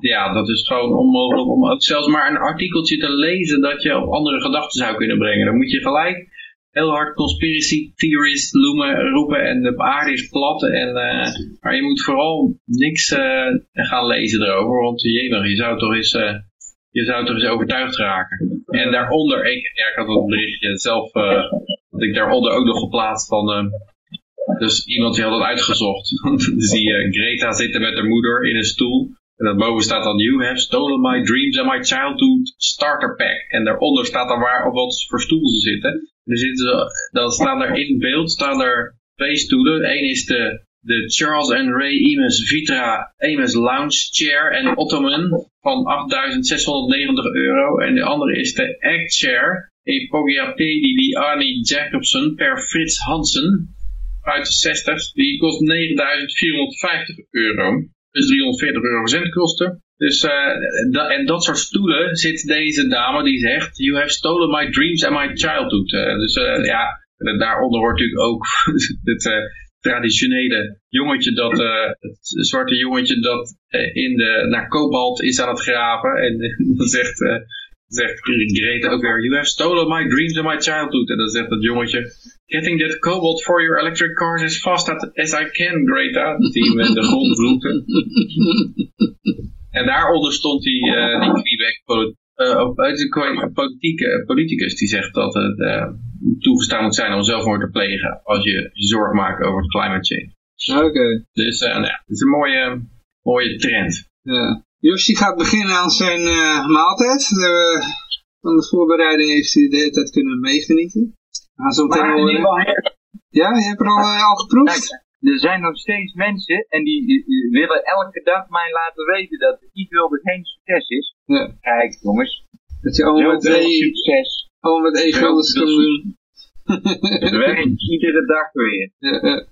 ja, dat is gewoon onmogelijk om ook zelfs maar een artikeltje te lezen dat je op andere gedachten zou kunnen brengen. Dan moet je gelijk heel hard conspiracy theories loemen, roepen en de aarde is plat. En, eh, maar je moet vooral niks eh, gaan lezen erover, want jemig, je zou toch eens, eh, je zou toch eens overtuigd raken. En daaronder, ik, ja, ik had dat berichtje zelf, dat ik daaronder ook nog geplaatst van... dus iemand die had het uitgezocht. Zie je Greta zitten met haar moeder in een stoel. En daarboven staat dan, you have stolen my dreams and my childhood starter pack. En daaronder staat dan waar, op wat voor stoel ze zitten. Er zitten dan staan er in beeld staan er twee stoelen. Eén is de, de Charles and Ray Eames Vitra Eames Lounge Chair en Ottoman van 8.690 euro. En de andere is de Act Chair Epogiapedi di Arnie Jacobson per Frits Hansen uit de 60. Die kost 9.450 euro. Dus 340 euro verzendkosten. Dus, eh, da- en dat soort stoelen zit deze dame die zegt, you have stolen my dreams and my childhood. Eh, dus eh, ja, daaronder hoort natuurlijk ook het traditionele jongetje dat, het zwarte jongetje dat in de, naar kobalt is aan het graven. En dan zegt, zegt Greta ook weer, you have stolen my dreams and my childhood. En dan zegt dat jongetje, getting that cobalt for your electric cars as fast as I can, Greta. Die in de grond. En daaronder stond die, eh die Quebec poli- eh, politieke, politicus die zegt dat het eh, toegestaan moet zijn om zelfmoord te plegen als je je zorgen maakt over het climate change. Oké. Dus eh, nou het is een mooie, mooie trend. Ja. Joshi gaat beginnen aan zijn eh, maaltijd. De, van de voorbereiding heeft hij de hele tijd kunnen meegenieten. Maar in ieder geval. Ja, je hebt er al, eh, al geproefd? Er zijn nog steeds mensen en die, willen elke dag mij laten weten dat de e-wilde geen succes is. Ja. Kijk jongens, Dat je allemaal met, e, succes. allemaal met e-guldens kan Zoveel doen. Het werkt iedere dag weer. Ja, ja.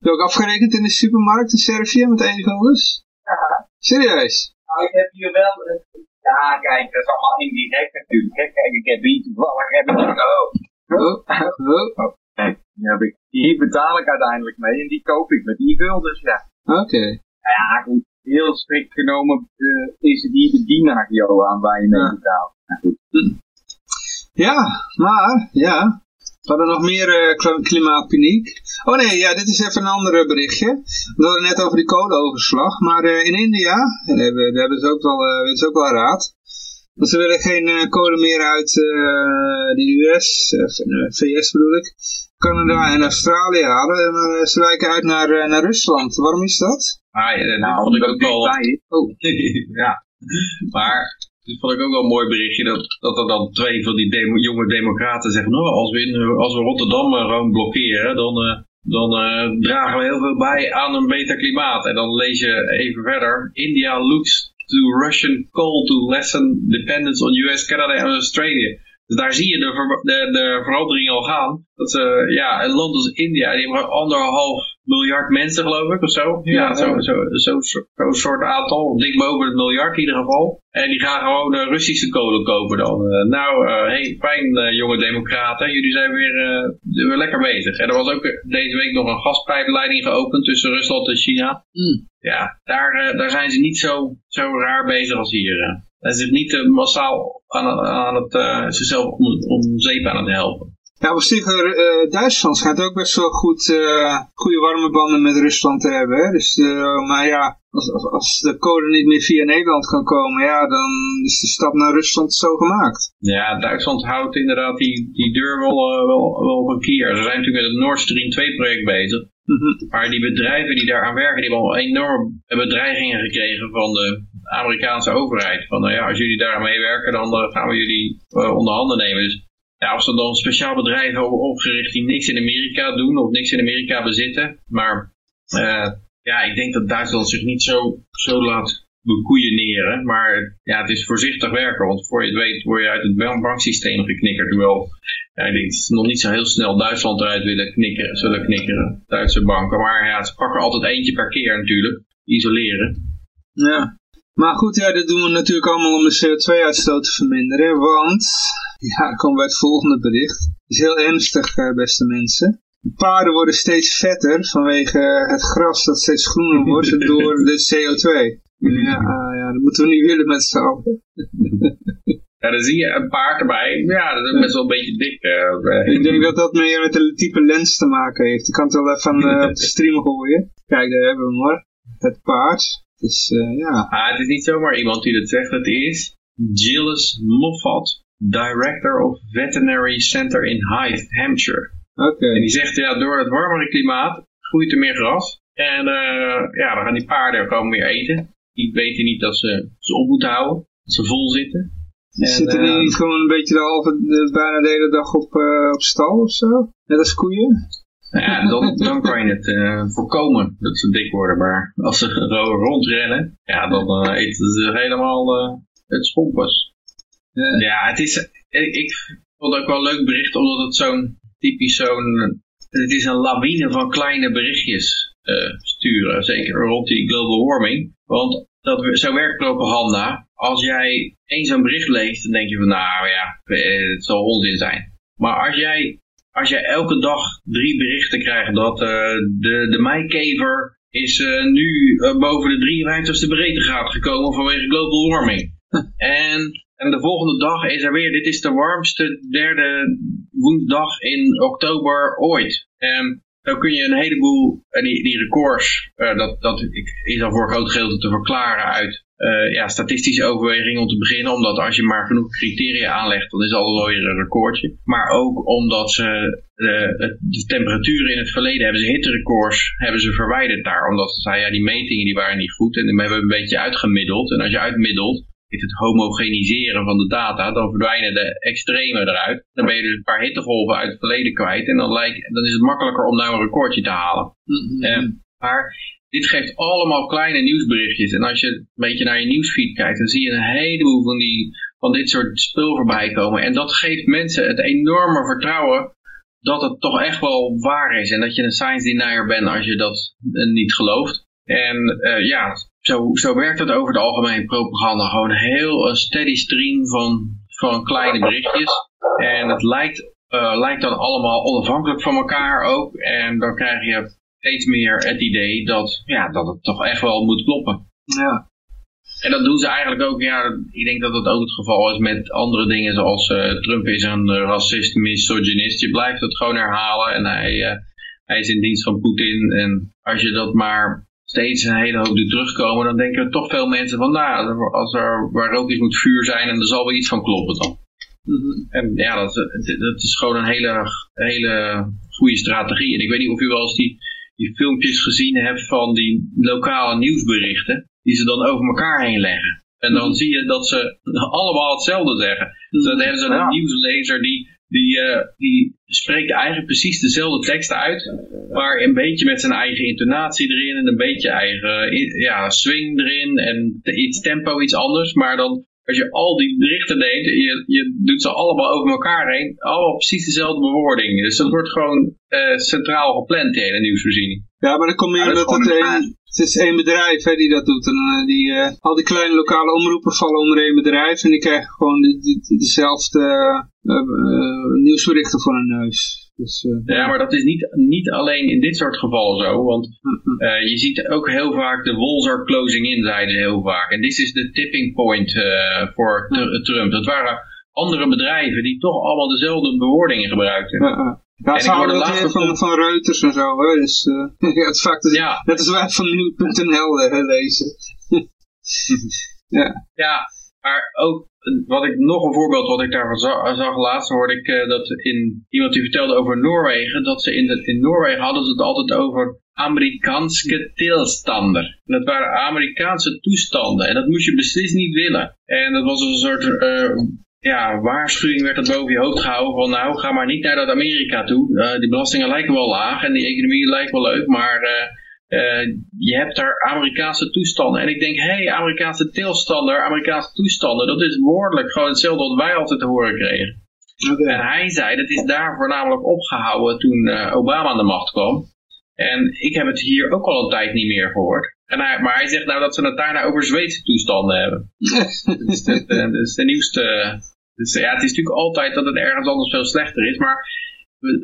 Je ook afgerekend in de supermarkt in Servië met e-guldens? Serieus? Nou, ik heb hier wel... een- Ja, kijk, dat is allemaal indirect natuurlijk. Kijk, ik heb hier toevallig... Heb ik... Oh, Oh, oh. Kijk, die, heb ik, die betaal ik uiteindelijk mee en die koop ik met e-guldens, ja. oké. Ja, goed. Heel strikt genomen eh, is het hier de Dina aan waar je mee Ja. betaalt. Goed. Ja, maar, ja. We hadden nog meer eh, kla- klimaatpaniek. Oh nee, ja, dit is even een ander berichtje. We hadden net over die kolenoverslag. Maar eh, in India, daar hebben, daar hebben ze ook wel, eh, weten ze ook wel raad. Want ze willen geen eh, kolen meer uit eh, de US, of eh, VS bedoel ik, Canada en Australië halen. Maar eh, ze wijken uit naar, eh, naar Rusland. Waarom is dat? Maar ja, dat Nou, vond ik ook het wel... Oh, ja, maar dit vond ik ook wel een mooi berichtje, dat, dat er dan twee van die demo- jonge democraten zeggen, nou, als we, in, als we Rotterdam eh, gewoon blokkeren, dan, eh, dan eh, dragen we heel veel bij aan een beter klimaat. En dan lees je even verder, India looks to Russian coal to lessen dependence on US, Canada en Australia. Dus daar zie je de, ver- de, de verandering al gaan. Dat ze, ja, een land als India, die hebben anderhalf miljard mensen geloof ik of zo. Ja, zo, zo, zo, zo, soort aantal, dik boven het miljard in ieder geval. En die gaan gewoon uh, Russische kolen kopen dan. Uh, nou, hey, fijn jonge democraten, jullie zijn weer, weer lekker bezig. En er was ook deze week nog een gaspijpleiding geopend tussen Rusland en China. Mm. Ja, daar, daar zijn ze niet zo, zo raar bezig als hier. Hij zit niet massaal aan, aan het, zichzelf om, om zeep aan het helpen. Ja, op zich, uh, Duitsland schijnt ook best wel goed, uh, goede warme banden met Rusland te hebben. Hè? Dus, uh, maar ja, als, als, als, de code niet meer via Nederland kan komen, ja, dan is de stap naar Rusland zo gemaakt. Ja, Duitsland houdt inderdaad die, die deur wel, wel, wel op een kier. Ze zijn natuurlijk met het Nord Stream 2 project bezig. Mm -hmm. Maar die bedrijven die daaraan werken, die hebben al enorm bedreigingen gekregen van de Amerikaanse overheid. Van, nou ja, als jullie daar meewerken, dan gaan we jullie onder handen nemen. Dus ja, als er dan speciaal bedrijf hebben opgericht die niks in Amerika doen of niks in Amerika bezitten. Maar uh, ja, ik denk dat Duitsland zich niet zo, zo laat bekoeieneren. Maar ja, het is voorzichtig werken, want voor je het weet word je uit het banksysteem geknikkerd. Hoewel, ja, ik denk ze nog niet zo heel snel Duitsland eruit willen knikkeren, zullen knikkeren, Duitse banken. Maar ja, ze pakken altijd eentje per keer natuurlijk, isoleren. Ja, maar goed, ja, dat doen we natuurlijk allemaal om de CO2-uitstoot te verminderen, want, ja, dan komen we bij het volgende bericht. Het is heel ernstig, beste mensen. De paarden worden steeds vetter vanwege het gras dat steeds groener wordt door de CO2. Ja, ja, dat moeten we niet willen met z'n allen. Ja, dan zie je een paard erbij. Ja, dat is ook best wel een beetje dik. Uh, ik denk dat dat meer met de type lens te maken heeft. Ik kan het wel even uh, op de stream gooien. Kijk, daar hebben we hem hoor. Het paard. Dus uh, ja. Ah, het is niet zomaar iemand die dat zegt. Het is Gilles Moffat, Director of Veterinary Center in Hythe, Hampshire. Oké. Okay. En die zegt, ja, door het warmere klimaat groeit er meer gras. En uh, ja, dan gaan die paarden gewoon meer eten. Die weten niet dat ze ze op moeten houden. Dat ze vol zitten. En, Zitten die uh, niet gewoon een beetje de halve, de, bijna de hele dag op, uh, op stal of zo? Net als koeien? Ja, dan, dan kan je het uh, voorkomen dat ze dik worden. Maar als ze rondrennen, ja, dan uh, eten ze helemaal uh, het schompers. Ja. ja, het is, ik, ik vond het ook wel een leuk bericht, omdat het zo'n typisch zo'n, het is een lawine van kleine berichtjes sturen. Zeker rond die global warming. Want dat, zo werkt propaganda. Als jij één zo'n bericht leest, dan denk je van, nou ja, het zal onzin zijn. Maar als jij als je elke dag drie berichten krijgt dat uh, de, de meikever is uh, nu uh, boven de 53ste breedtegraad gekomen vanwege global warming. en, en de volgende dag is er weer, dit is de warmste derde woensdag in oktober ooit. En dan kun je een heleboel, die, die records, dat, dat is al voor groot gedeelte te verklaren uit uh, ja, statistische overwegingen om te beginnen. Omdat als je maar genoeg criteria aanlegt, dan is het weer een recordje. Maar ook omdat ze de, de temperaturen in het verleden hebben ze hitterecords hebben ze verwijderd daar. Omdat ze zeiden, ja, die metingen die waren niet goed en die hebben we een beetje uitgemiddeld. En als je uitmiddelt, is het homogeniseren van de data, dan verdwijnen de extreme eruit. Dan ben je dus een paar hittegolven uit het verleden kwijt en dan, lijkt, dan is het makkelijker om nou een recordje te halen. Mm -hmm. uh, maar dit geeft allemaal kleine nieuwsberichtjes. En als je een beetje naar je nieuwsfeed kijkt, dan zie je een heleboel van, die, van dit soort spul voorbij komen. En dat geeft mensen het enorme vertrouwen dat het toch echt wel waar is. En dat je een science denier bent als je dat niet gelooft. En uh, ja, zo, zo werkt het over het algemeen propaganda. Gewoon heel een steady stream van, van kleine berichtjes. En het lijkt, uh, lijkt dan allemaal onafhankelijk van elkaar ook. En dan krijg je steeds meer het idee dat, ja, dat het toch echt wel moet kloppen. Ja. En dat doen ze eigenlijk ook, ja, ik denk dat dat ook het geval is met andere dingen zoals uh, Trump is een racist, misogynist. Je blijft het gewoon herhalen en hij, uh, hij is in dienst van Poetin. En als je dat maar steeds een hele hoop doet terugkomen, dan denken toch veel mensen van, nou, als er waar ook iets moet vuur zijn en er zal wel iets van kloppen dan. Mm -hmm. En ja, dat, dat is gewoon een hele, hele goede strategie. En ik weet niet of u wel eens die die filmpjes gezien hebt van die lokale nieuwsberichten, die ze dan over elkaar heen leggen. En dan zie je dat ze allemaal hetzelfde zeggen. Dus dan hebben ze een Ja. nieuwslezer die, die, uh, die spreekt eigenlijk precies dezelfde teksten uit, maar een beetje met zijn eigen intonatie erin en een beetje eigen ja, swing erin en iets tempo iets anders. Maar dan als je al die berichten neemt, je, je doet ze allemaal over elkaar heen, allemaal precies dezelfde bewoording. Dus dat wordt gewoon uh, centraal gepland, die hele nieuwsvoorziening. Ja, maar dan kom je Ja, dat het, een het is één bedrijf hè, die dat doet. En eh, die, eh, al die kleine lokale omroepen vallen onder één bedrijf. En die krijgen gewoon de, de- dezelfde eh, eh, nieuwsberichten voor hun neus. Dus, eh, Ja, maar dat is niet, niet alleen in dit soort gevallen zo, want mm, eh, je ziet ook heel vaak de walls are closing in, zeiden ze heel vaak. En dit is de tipping point eh, voor Tr- Trump. Dat waren andere bedrijven die toch allemaal dezelfde bewoordingen gebruikten. Ja, ze houden het laatst weer nog van, van Reuters en zo. Hè? Dus, ja, het vaak dus, Ja. net als wij van nu.nl lezen. ja. Ja, maar ook wat ik nog een voorbeeld wat ik daarvan za- zag laatst hoorde ik eh, dat in iemand die vertelde over Noorwegen dat ze in, de, in Noorwegen hadden ze het altijd over Amerikaanse tilstander. Dat waren Amerikaanse toestanden en dat moest je beslist niet willen. En dat was een soort eh, ja, waarschuwing werd dat boven je hoofd gehouden van nou ga maar niet naar dat Amerika toe. Eh, die belastingen lijken wel laag en die economie lijkt wel leuk, maar eh, je hebt daar Amerikaanse toestanden. En ik denk, hé, hey, Amerikaanse tilstander, Amerikaanse toestanden, dat is woordelijk gewoon hetzelfde wat wij altijd te horen kregen. En hij zei, dat is daar voornamelijk opgehouden toen eh, Obama aan de macht kwam. En ik heb het hier ook al een tijd niet meer gehoord. En hij, maar hij zegt nou dat ze het daarna over Zweedse toestanden hebben. dat, is de, de- dat is de nieuwste... Dus ja, het is natuurlijk altijd dat het ergens anders veel slechter is. Maar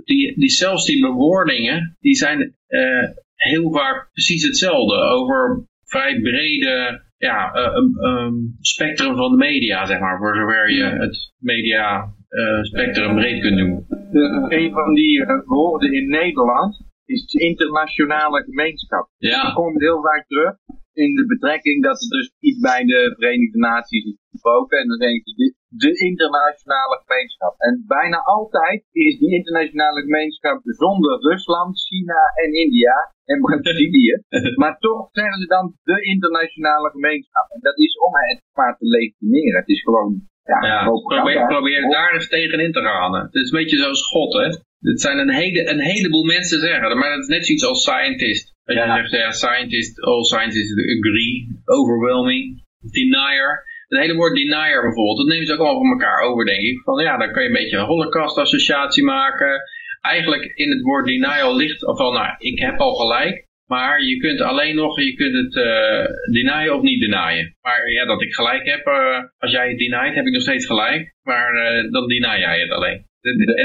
die, die, zelfs die bewoordingen, die zijn eh, heel vaak precies hetzelfde. Over vrij brede ja, um, um, spectrum van de media, zeg maar. Voor zover je het media eh, spectrum breed kunt doen. Eh, Een van die woorden in Nederland is internationale gemeenschap. Ja. Dat komt heel vaak terug in de betrekking dat er dus iets bij de Verenigde Naties is besproken. En dan denk je, dit, de internationale gemeenschap. En bijna altijd is die internationale gemeenschap zonder Rusland, China en India en Brazilië. maar toch zeggen ze dan de internationale gemeenschap. En dat is om het maar te legitimeren. Het is gewoon... Ja, probeer, probeer daar eens tegenin te gaan. Het is een beetje zoals God, hè. Het zijn een, hele, een heleboel mensen zeggen, maar dat is net zoiets als scientist. Dat je Ja. zegt, ja, scientist, all scientists agree, overwhelming, denier. Het hele woord denier bijvoorbeeld, dat nemen ze ook allemaal van elkaar over, denk ik. Van ja, dan kan je een beetje een holocaust-associatie maken. Eigenlijk in het woord denial ligt van, nou, ik heb al gelijk. Maar je kunt alleen nog, je kunt het eh denyen of niet denyen. Maar ja, dat ik gelijk heb, eh, als jij het denied, heb ik nog steeds gelijk. Maar eh, dan deny jij het alleen. De- de-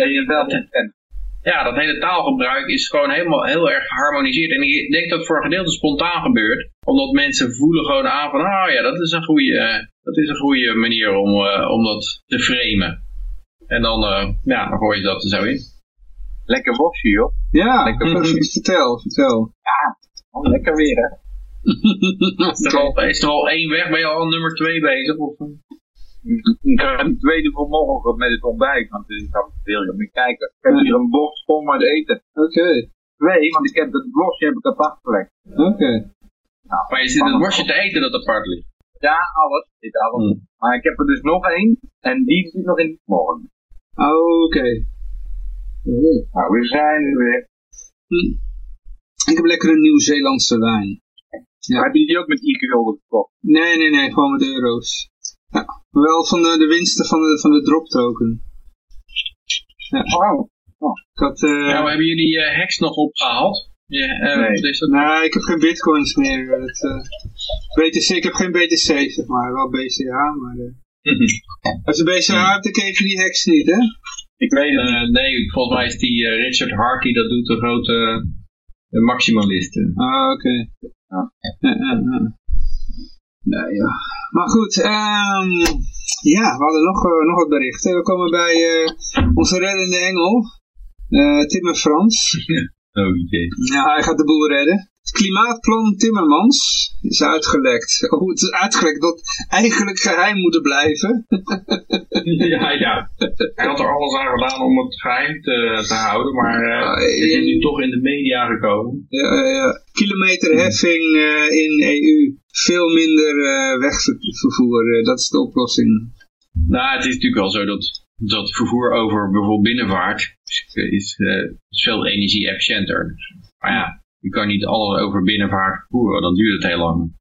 ja, dat hele taalgebruik is gewoon helemaal heel erg geharmoniseerd. En ik denk dat het voor een gedeelte spontaan gebeurt. Omdat mensen voelen gewoon aan van, ah ja, dat is een goede, dat is een goede manier om, eh, om dat te framen. En dan, eh, ja, dan gooi je dat er zo in. Lekker bosje, joh. ja Lekker. vertel, vertel. Oh, lekker weer, hè. Is er al, is er al één weg? Ben je al nummer twee bezig? Of? Ik ga een tweede voor morgen met het ontbijt, want ik ga veel om kijken. Ik heb hier een bos vol met eten. Oké, Twee, want ik heb dat bosje heb ik apart gelegd. oké. Nou, Maar je zit het worstje te eten dat apart ligt. Ja, alles. Dit alles. Hmm. Maar ik heb er dus nog één. En die zit nog in het morgen. Oké. Mhm. Nou, we zijn er weer. Hm. Ik heb lekker een Nieuw-Zeelandse wijn. Ja. Heb je die ook met e-gulden gekocht? Nee, nee, nee, gewoon met euro's. Ja, wel van de, de winsten van de, van de drop token. Oh. Ik had, eh, Ja, maar hebben jullie eh hacks nog opgehaald? Ja, eh, Nee. is dat? nee, ik heb geen bitcoins meer. Het, eh, BTC, ik heb geen BTC, zeg maar. Wel BCA, maar... als je BCA hebt, dan kreeg je die hacks niet, hè? Ik weet. Eh, nee, volgens mij is die eh, Richard Harty, dat doet de grote eh, maximalist. eh. Ah, oké. Ja. Nou ja. Maar goed, ehm, ja, we hadden nog, nog wat berichten. We komen bij onze reddende engel, Tim en Frans. Oh jee. Ja, hij gaat de boel redden. Het klimaatplan Timmermans is uitgelekt. Oh, het is uitgelekt dat eigenlijk geheim moet blijven. ja, ja. Hij had er alles aan gedaan om het geheim te, te houden, maar eh, Ah, het is ja. nu toch in de media gekomen. Ja, ja. Kilometerheffing eh, in EU. Veel minder eh, wegvervoer. eh, dat is de oplossing. Nou, het is natuurlijk wel zo dat, dat vervoer over bijvoorbeeld binnenvaart is, eh, is veel energie-efficiënter. Maar ja, je kan niet alles over binnenvaart vervoeren, dan duurt het heel lang.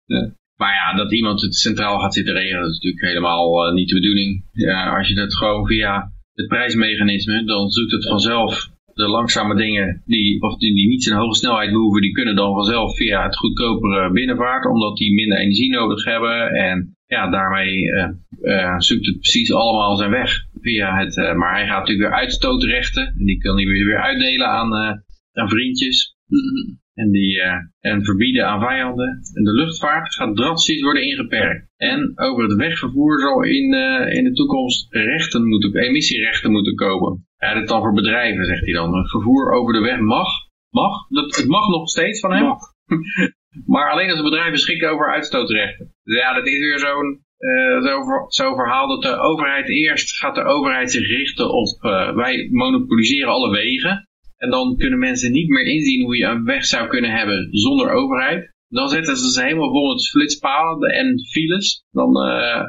Maar ja, dat iemand het centraal gaat zitten regelen, dat is natuurlijk helemaal eh, niet de bedoeling. Ja, als je dat gewoon via het prijsmechanisme, dan zoekt het vanzelf de langzame dingen, die, of die, niet zo'n hoge snelheid behoeven, die kunnen dan vanzelf via het goedkopere binnenvaart, omdat die minder energie nodig hebben. En ja, daarmee eh, eh, zoekt het precies allemaal zijn weg. Via het, maar hij gaat natuurlijk weer uitstootrechten. En die kan hij weer, weer uitdelen aan, aan vriendjes. En, die, eh, en verbieden aan vijanden. En de luchtvaart gaat drastisch worden ingeperkt. En over het wegvervoer zal in, eh, in de toekomst rechten moeten, emissierechten moeten komen. Ja, dit dan voor bedrijven, zegt hij dan. Het vervoer over de weg mag. Mag. Dat, het mag nog steeds van hem. maar alleen als het bedrijf beschikt over uitstootrechten. Dus ja, dat is weer zo'n eh, zo'n zo'n verhaal dat de overheid eerst gaat de overheid zich richten op wij monopoliseren alle wegen. En dan kunnen mensen niet meer inzien hoe je een weg zou kunnen hebben zonder overheid. Dan zetten ze ze helemaal vol met flitspalen en files. Dan, eh,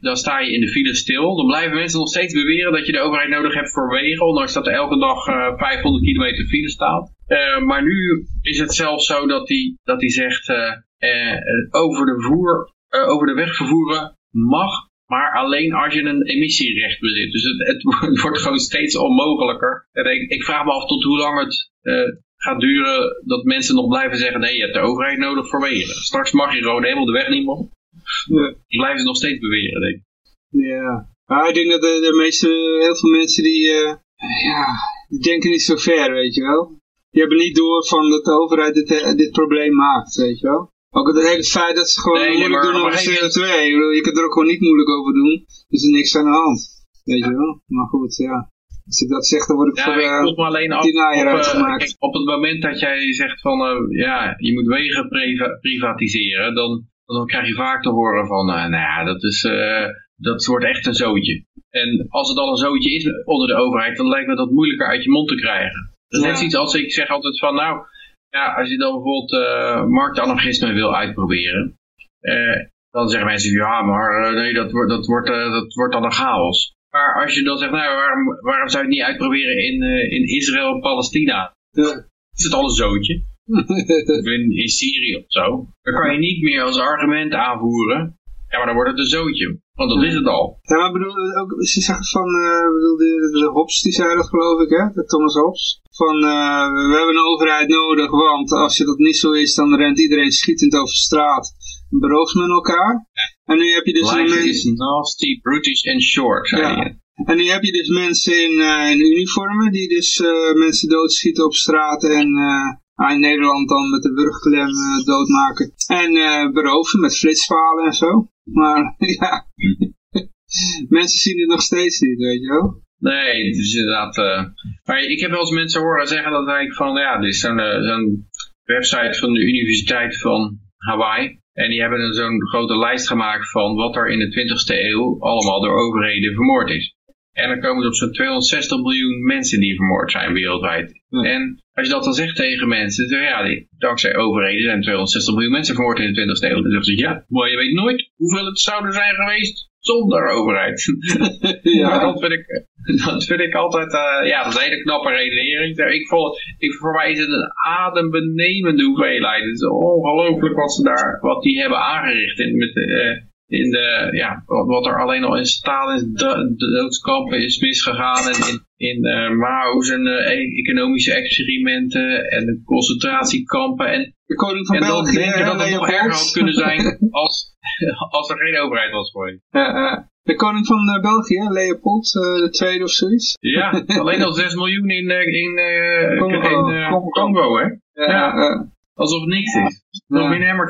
dan sta je in de file stil. Dan blijven mensen nog steeds beweren dat je de overheid nodig hebt voor wegen. Ondanks dat er elke dag eh, 500 kilometer file staat. Eh, maar nu is het zelfs zo dat hij dat zegt... eh, eh, over, de eh, over de weg vervoeren mag maar alleen als je een emissierecht bezit. Dus het, het wordt- gewoon steeds onmogelijker. En ik, ik vraag me af tot hoe lang het eh, gaat duren dat mensen nog blijven zeggen... nee, je hebt de overheid nodig voor wegen. Straks mag je gewoon helemaal de weg niet meer op. Ja. Die blijven ze nog steeds beweren, denk ik. Ja. Maar ik denk dat de, de meeste, heel veel mensen die, eh, ja, die denken niet zo ver, weet je wel. Die hebben niet door van dat de overheid dit, eh, dit probleem maakt, weet je wel. Ook het hele feit dat ze gewoon Nee, moeilijk doen over een gegeven CO2. Ik bedoel, je kunt er ook gewoon niet moeilijk over doen. Dus er is niks aan de hand. Weet je wel. Maar goed, ja. Als ik dat zeg, dan word ik Ja, voor ik eh, vroeg me alleen af op, eh, uitgemaakt. kijk, op het moment dat jij zegt van eh, ja, je moet wegen priva- privatiseren, dan, dan krijg je vaak te horen van nou ja, dat, is, dat wordt echt een zootje. En als het al een zootje is onder de overheid, dan lijkt me dat moeilijker uit je mond te krijgen. Dat is Ja. iets als ik zeg altijd van nou, ja, als je dan bijvoorbeeld eh marktanarchisme wil uitproberen, eh, dan zeggen mensen ja, maar eh, nee, dat, wordt dat, wordt, dat wordt dan een chaos. Maar als je dan zegt, nou, waarom, waarom zou je het niet uitproberen in, in Israël en Palestina? Ja. Is het al een zootje? Of in, in Syrië of zo? Dan kan je niet meer als argument aanvoeren. Ja, maar dan wordt het een zootje. Want dat is het al. Ja, maar bedoel, ook, ze zeggen van, eh bedoel, de, de Hobbes, die zei dat geloof ik, hè, de Thomas Hobbes. Van, eh, we hebben een overheid nodig, want als je dat niet zo is, dan rent iedereen schietend over straat. En berooft men elkaar. En nu heb je dus Life is nasty, brutish and short, zei Ja. je. En nu heb je dus mensen in, eh, in uniformen die dus eh, mensen doodschieten op straat en eh, in Nederland dan met de wurgklem eh, doodmaken. En eh, beroven met flitspalen en zo. Maar ja, mensen zien het nog steeds niet, weet je wel. Nee, het is inderdaad... eh, maar ik heb wel eens mensen horen zeggen dat eigenlijk van... Ja, dit is zo'n eh, zo'n website van de Universiteit van Hawaii. En die hebben een zo'n grote lijst gemaakt van wat er in de 20e eeuw allemaal door overheden vermoord is. En dan komen ze op zo'n 260 miljoen mensen die vermoord zijn wereldwijd. Ja. En als je dat dan zegt tegen mensen, dan ja, die, dankzij overheden zijn 260 miljoen mensen vermoord in de 20e eeuw. Dan zeggen ze, ja, maar je weet nooit hoeveel het zouden zijn geweest zonder overheid. Maar dat vind ik, dat vind ik altijd, eh, ja, dat is een hele knappe redenering. Ik vond, ik, voor mij is het een adembenemende hoeveelheid. Het is ongelooflijk wat ze daar, wat die hebben aangericht in, met, eh, in de, ja, wat, wat er alleen al in Stalins do- doodskampen is misgegaan en in, in eh, Mao's en eh, e- economische experimenten en de concentratiekampen en De koning van en België, denk je dat het nog erger had kunnen zijn als, als er geen overheid was geweest. Ja, eh, de koning van eh, België, Leopold, eh, de tweede of zoiets. Ja, alleen al 6 miljoen in, eh, in, eh, Congo. in eh, Congo. Congo, hè? Ja, Ja. Eh, Alsof het niks is. Nog Ja. in emmer,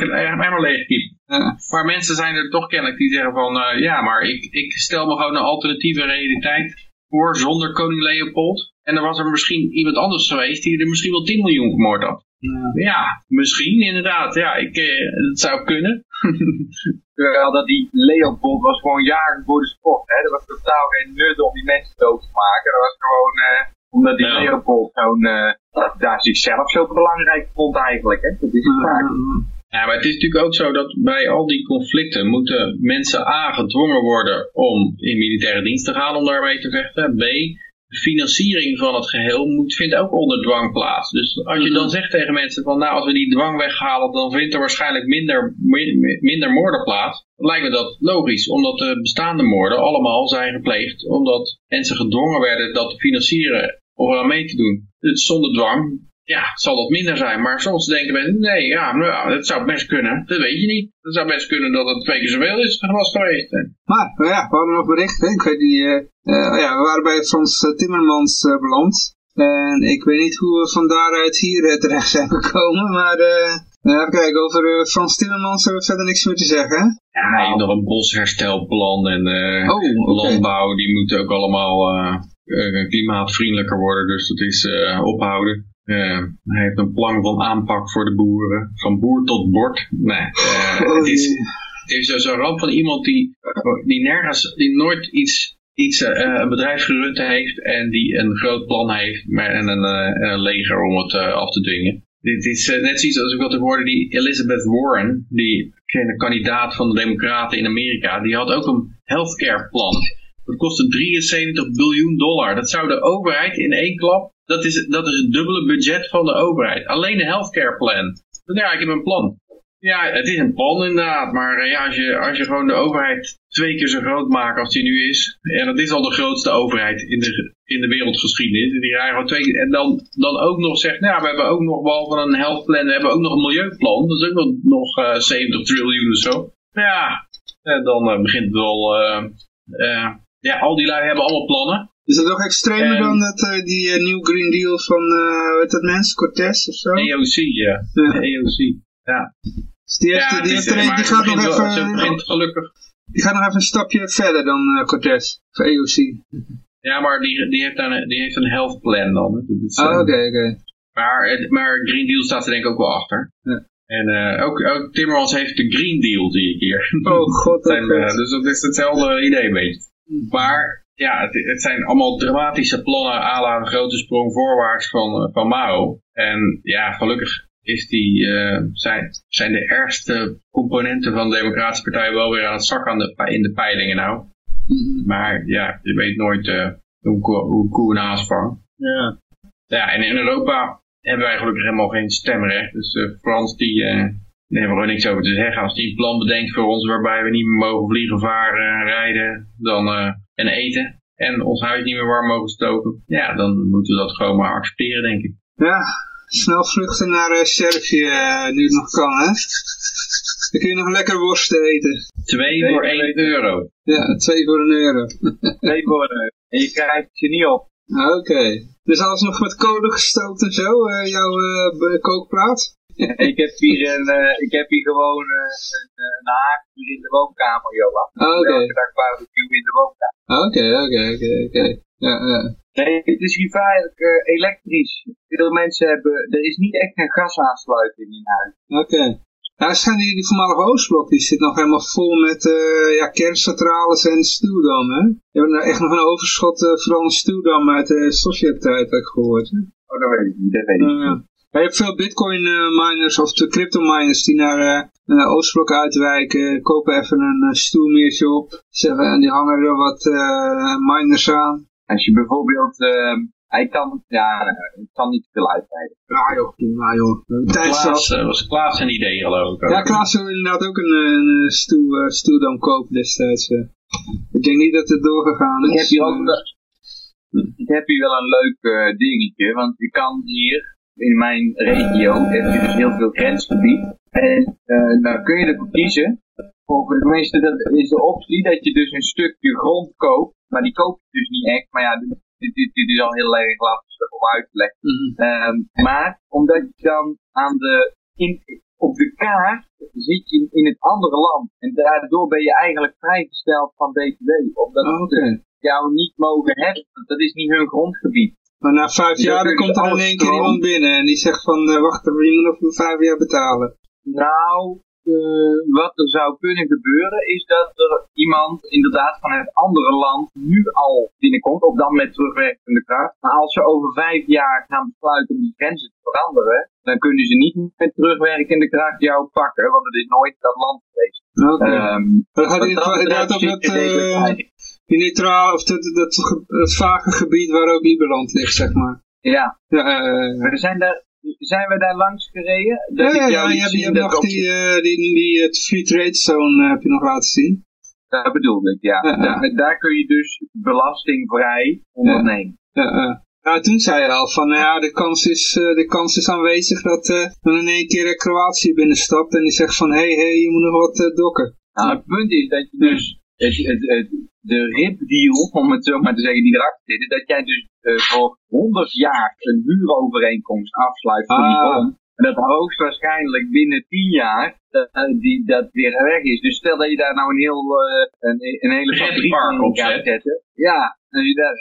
emmer leegkiepen. ja. Maar mensen zijn er toch kennelijk die zeggen van, eh, ja, maar ik, ik stel me gewoon een alternatieve realiteit voor zonder koning Leopold. En er was er misschien iemand anders geweest die er misschien wel 10 miljoen vermoord had. Ja. Ja, misschien inderdaad. Ja, ik, eh, het zou kunnen. Terwijl dat die Leopold was gewoon jaren voor de sport. Hè? Er was totaal geen nut om die mensen dood te maken. Dat was gewoon eh, omdat die Ja. Leopold zo'n, eh, daar zichzelf zo belangrijk vond eigenlijk. Hè? Dat is het vaak. Ja, maar het is natuurlijk ook zo dat bij al die conflicten moeten mensen A gedwongen worden om in militaire dienst te gaan om daarmee te vechten. B, de financiering van het geheel moet, vindt ook onder dwang plaats. Dus als je dan zegt tegen mensen van nou als we die dwang weghalen dan vindt er waarschijnlijk minder, mi- minder moorden plaats. Dan lijkt me dat logisch, omdat de bestaande moorden allemaal zijn gepleegd omdat mensen gedwongen werden dat te financieren er aan mee te doen. Dus zonder dwang, ja, zal dat minder zijn. Maar soms denken mensen, nee, ja, nou, dat zou best kunnen. Dat weet je niet. Het zou best kunnen dat het twee keer zoveel is was geweest. Maar, nou ja, we hadden nog berichten. Ik weet die, eh, eh, ja, we waren bij Frans eh, Timmermans eh, beland. En ik weet niet hoe we van daaruit hier terecht zijn gekomen. Maar eh, even kijken, over Frans Timmermans hebben we verder niks meer te zeggen. hè? Ja, nog een bosherstelplan en eh, Oh, landbouw, die moeten ook allemaal eh, eh, klimaatvriendelijker worden. Dus dat is eh, ophouden. Eh, hij heeft een plan van aanpak voor de boeren. Van boer tot bord. Nee, eh, het is, het is een ramp van iemand die, die nergens, die nooit iets, iets eh, een bedrijf gerund heeft en die een groot plan heeft maar, en een, en een leger om het af te dwingen. Dit is net zoiets als ik wat te hoorde, die Elizabeth Warren, die kandidaat van de Democraten in Amerika, die had ook een healthcare plan. Dat kostte 73 biljoen dollar. Dat zou de overheid in één klap, dat is, dat is het dubbele budget van de overheid. Alleen een healthcare plan. Ja, ik heb een plan. Ja, het is een plan inderdaad, maar eh, ja, als, je, als je gewoon de overheid twee keer zo groot maakt als die nu is, en dat is al de grootste overheid in de, in de wereldgeschiedenis, en die gewoon twee keer, en dan, dan ook nog zegt, nou, we hebben ook nog, behalve een health plan, we hebben ook nog een milieuplan, dat is ook nog, nog eh, 70 triljoen of zo. Ja, en dan eh, begint het wel, eh, ja, al die lui hebben allemaal plannen. Is het nog extremer En- dan dat, eh, die eh, New Green Deal van, eh hoe heet dat mens, Cortez of zo? AOC, ja. Ja, Dus die, heeft, ja die, heeft eh, gaat nog ze even, begint gelukkig die gaat nog even een stapje verder dan eh, Cortez, voor AOC. Ja, maar die, die, heeft, dan, een- die heeft een health plan dan. Dat eh, Ah, oké, oké. maar, maar Green Deal staat er denk ik ook wel achter. Ja. En eh, ook, ook Timmermans heeft de Green Deal, zie ik hier. Oh god, oh, eh, dus dat is hetzelfde idee een beetje. Maar ja, het, het zijn allemaal dramatische plannen à la een grote sprong voorwaarts van, eh, van Mao. En ja, gelukkig is die, eh, zijn, zijn de ergste componenten van de Democratische Partij wel weer aan het zakken aan de, in de peilingen nou. Mhm. Maar ja, je weet nooit eh, hoe, hoe koe een haas vangt. Ja. Ja, en in Europa hebben wij gelukkig helemaal geen stemrecht. Dus eh Frans, die, daar hebben we gewoon niks over te zeggen. Als die een plan bedenkt voor ons waarbij we niet meer mogen vliegen, varen, rijden dan, eh, en eten. En ons huis niet meer warm mogen stoken. Ja, dan moeten we dat gewoon maar accepteren, denk ik. Ja, snel vluchten naar eh, Servië, eh, nu het nog kan, hè. Dan kun je nog lekker worst eten. Twee Nee, voor nee. één euro. Ja, twee voor een euro. Nee, voor een euro. En je krijgt ze niet op. Oké. Dus alles nog met kolen gestookt en zo, eh, jouw eh, kookplaat? ik, heb hier een, eh, ik heb hier gewoon eh, een, eh, een haak hier in de woonkamer, Johan. Ah, Oké, Elke dag barbecue in de woonkamer. oké, oké, oké, oké. Ja, ja. Nee, het is hier eh, elektrisch. Veel mensen hebben, er is niet echt een gasaansluiting in huis. Oké. Ja, zijn die, die voormalige Oostblok, die zit nog helemaal vol met ja, kerncentrales en stuwdam, hè? Je hebt nou echt nog een overschot, eh, vooral een stuwdam uit de Sovjet-tijd, heb ik gehoord, hè? Oh, dat weet ik niet, dat weet ik niet. Maar je hebt veel bitcoin eh, miners of de crypto miners die naar eh, naar Oostblok uitwijken, kopen even een uh, stoelmeertje op, zeggen, en die hangen er wat eh, miners aan. Als je bijvoorbeeld, eh, hij kan, ja, het kan niet te veel uitweiden. Ja joh, ja joh. Klaas, eh, was Klaas een idee geloof ik. ook. Ja, Klaas wil inderdaad ook een, eh, een eh, stoel, eh, stoeldam kopen destijds. eh. Ik denk niet dat het doorgegaan is. Ik heb hier ook eh. wel, ik heb hier wel een leuk eh, dingetje, want je kan hier in mijn regio, heb je dus heel veel grensgebied. En eh dan kun je ervoor kiezen, of tenminste dat is de optie dat je dus een stukje grond koopt, maar die koop je dus niet echt. Maar ja, dit, dit, dit, dit is al heel erg lastig om uit te leggen. Mhm. Ehm, maar omdat je dan aan de, in, op de kaart zit je in het andere land. En daardoor ben je eigenlijk vrijgesteld van BTW. Omdat Ah, Oké. ze jou niet mogen hebben. Want dat is niet hun grondgebied. Maar na vijf jaar dan komt er in één keer iemand binnen en die zegt van, eh, wacht je moet nog vijf jaar betalen. Nou, eh, wat er zou kunnen gebeuren is dat er iemand inderdaad van het andere land nu al binnenkomt, of dan met terugwerkende kracht. Maar als ze over vijf jaar gaan besluiten om die grenzen te veranderen, dan kunnen ze niet met terugwerkende kracht jou pakken, want het is nooit dat land geweest. Oké. Ehm, gaat wat hij dat inderdaad op dat, je eh, die neutraal, of dat, dat, ge- dat vage gebied waar ook Liberland ligt, zeg maar. Ja, Ja, eh, er zijn, daar, zijn we daar langs gereden? Dat ja, ik ja, je hebt, je nog op- die, eh, die, die, het Free Trade Zone eh, heb je nog laten zien. Dat bedoelde ik, ja. Daar, daar kun je dus belastingvrij ondernemen. Ja, eh. Ja, toen zei hij al van, nou ja, de kans is, eh, de kans is aanwezig dat eh dan in één keer eh, Kroatië binnenstapt en die zegt van, hé, hey, hey, je moet nog wat eh, dokken. Nou, het punt is dat je dus het, het, het, de ripdeal, om het zo maar te zeggen, die erachter zit, dat jij dus eh, voor 100 jaar een huurovereenkomst afsluit voor die Ah. grond. En dat hoogstwaarschijnlijk binnen 10 jaar dat, eh, die, dat weer weg is. Dus stel dat je daar nou een, heel, eh, een, een hele fabriek opzet. gaat zetten. Ja, als je, dat,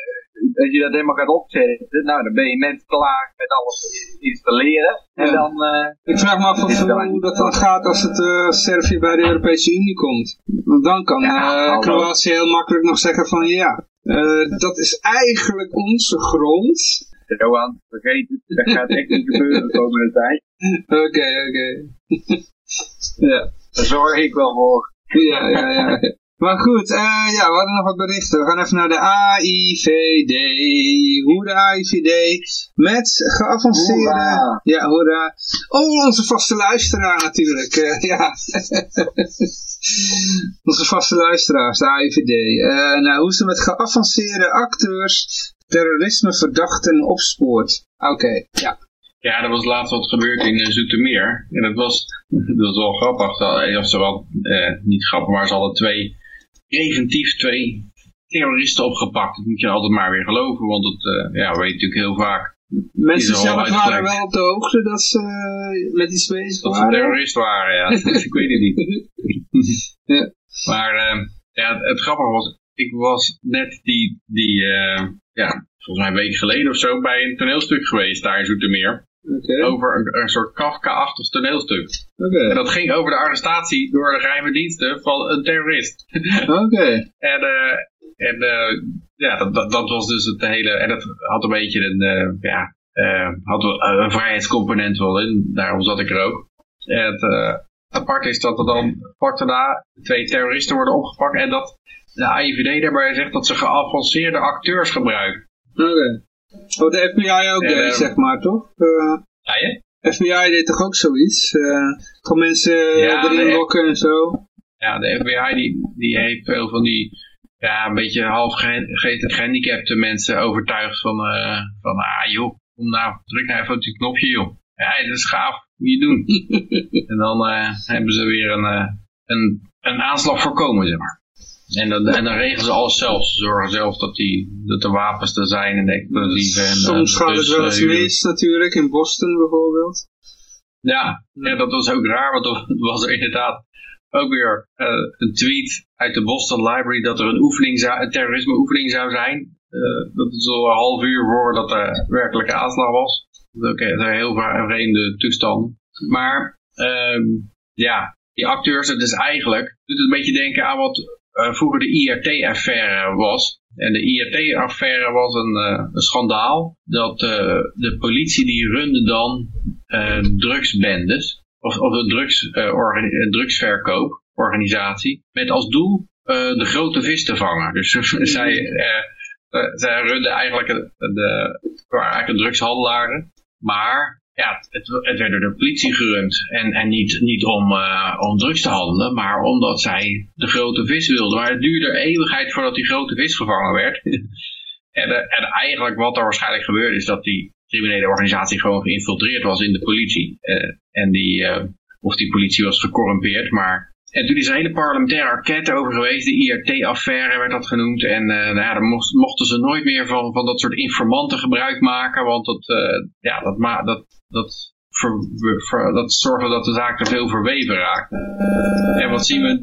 als je dat helemaal gaat opzetten, nou dan ben je net klaar met alles installeren. En Ja. dan... eh, Ik vraag me af of, hoe dat dan gaat als het eh, Servië bij de Europese Unie komt. Want dan kan Ja, eh, hallo. Kroatië heel makkelijk nog zeggen van, ja, dat is eigenlijk onze grond. Johan, vergeet het. Dat gaat echt niet gebeuren de komende tijd. Oké, oké. ja. Daar zorg ik wel voor. Ja, ja, ja. Maar goed, eh, ja, we hadden nog wat berichten. We gaan even naar de AIVD. Hoe de AIVD met geavanceerde... Hoera. Ja, hoera. Oh, onze vaste luisteraar natuurlijk. eh, ja. onze vaste luisteraars, de AIVD. Eh, nou, hoe ze met geavanceerde acteurs terrorisme verdachten opspoort. Oké, ja. Ja, er was laatst wat gebeurd in Zoetermeer. En dat was, dat was wel grappig. Ze- Of ze wel, eh, niet grappig, maar ze hadden twee, preventief twee terroristen opgepakt. Dat moet je altijd maar weer geloven, want dat eh, ja, we weten natuurlijk heel vaak Mensen zelf waren wel op de hoogte dat ze eh, met iets bezig dat ze waren. terrorist waren. Ja, ik weet het niet. Ja. Maar eh, ja, het, grappige was, ik was net die, die ja, volgens mij een week geleden of zo, bij een toneelstuk geweest daar in Zoetermeer. Over een, een soort Kafka-achtig toneelstuk. En dat ging over de arrestatie door de geheime diensten van een terrorist. oké. En, eh, en eh, ja, dat, dat, dat was dus het hele. En dat had een beetje een. eh, ja, had wel een vrijheidscomponent wel in. Daarom zat ik er ook. Het aparte is dat er dan kort daarna twee terroristen worden opgepakt. En dat de AIVD daarbij zegt dat ze geavanceerde acteurs gebruiken. Oké. Wat de FBI ook deed, zeg maar, toch? Eh, Ja, je? FBI deed toch ook zoiets? Eh gewoon mensen Ja, erin lokken en zo. Ja, de FBI die, die heeft veel van die. Ja, een beetje half geha- ge- gehandicapte mensen overtuigd van. eh, van ah joh, kom nou, druk nou even op die knopje joh. Ja, dat is gaaf, moet je doen. en dan eh, hebben ze weer een, eh, een, een aanslag voorkomen, zeg maar. En dan, en dan regelen ze alles zelf. Ze zorgen zelf dat, die, dat de wapens er zijn en de explosieven. En, eh, Soms gaat het wel eens mis natuurlijk, in Boston bijvoorbeeld. Ja, ja, dat was ook raar, want er was er inderdaad ook weer eh, een tweet uit de Boston Library dat er een, oefening zou, een terrorisme oefening zou zijn. Eh, dat is al een half uur voordat de werkelijke aanslag was. Oké, dat zijn heel vre- vreemde toestanden. Maar ehm, ja, die acteurs, het is eigenlijk, doet het een beetje denken aan wat vroeger de IRT-affaire was. En de IRT-affaire was een, eh, een schandaal dat eh, de politie die runde dan eh, drugsbendes, of, of een drugs, eh, organi- een drugsverkooporganisatie, met als doel eh, de grote vis te vangen. Dus zij, eh, eh, zij runden eigenlijk, de, waren eigenlijk drugshandelaren, maar ja, het, werd door de politie gerund. En, en niet, niet om, eh, om drugs te handelen, maar omdat zij de grote vis wilden. Maar het duurde eeuwigheid voordat die grote vis gevangen werd. en, eh, en eigenlijk wat er waarschijnlijk gebeurde is dat die criminele organisatie gewoon geïnfiltreerd was in de politie. Eh, en die, of die politie was gecorrumpeerd, maar... En toen is er een hele parlementaire enquête over geweest, de IRT-affaire werd dat genoemd. En eh, nou ja, dan mocht- mochten ze nooit meer van, van dat soort informanten gebruik maken, want dat, eh, ja, dat, ma dat, dat, dat zorgde dat de zaak te veel verweven raakte. En wat zien we,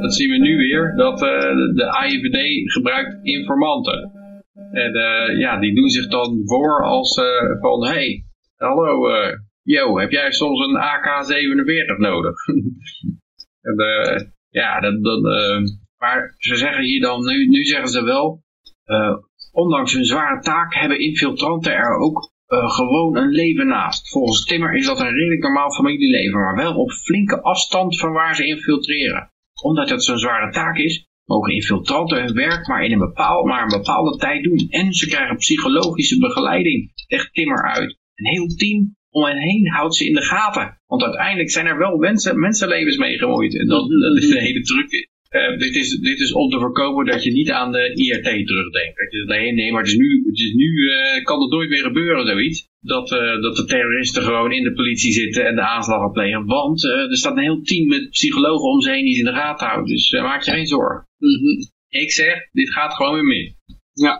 wat zien we nu weer? Dat eh, de, AIVD gebruikt informanten. En ja, die doen zich dan voor als van, hey, hallo, yo, heb jij soms een AK-47 nodig? en, eh, ja, dat, eh, maar ze zeggen hier dan, nu, nu zeggen ze wel, eh, ondanks hun zware taak hebben infiltranten er ook gewoon een leven naast. Volgens Timmer is dat een redelijk normaal familieleven, maar wel op flinke afstand van waar ze infiltreren. Omdat het zo'n zware taak is, mogen infiltranten hun werk maar in een, maar een bepaalde tijd doen. En ze krijgen psychologische begeleiding, legt Timmer uit. Een heel team om hen heen houdt ze in de gaten. Want uiteindelijk zijn er wel mensen, mensenlevens mee gemoeid. En dat, dat is de hele truc. eh, dit, is, dit is om te voorkomen dat je niet aan de IRT terugdenkt. Dat je, nee, nee, maar het is nu, het is nu eh, kan het nooit meer gebeuren, zoiets. Dat, eh, dat de terroristen gewoon in de politie zitten en de aanslagen plegen. Want er staat een heel team met psychologen om ze heen die ze in de gaten houden. Dus maak je geen zorgen. Mhm. Ik zeg, dit gaat gewoon weer mis. Ja,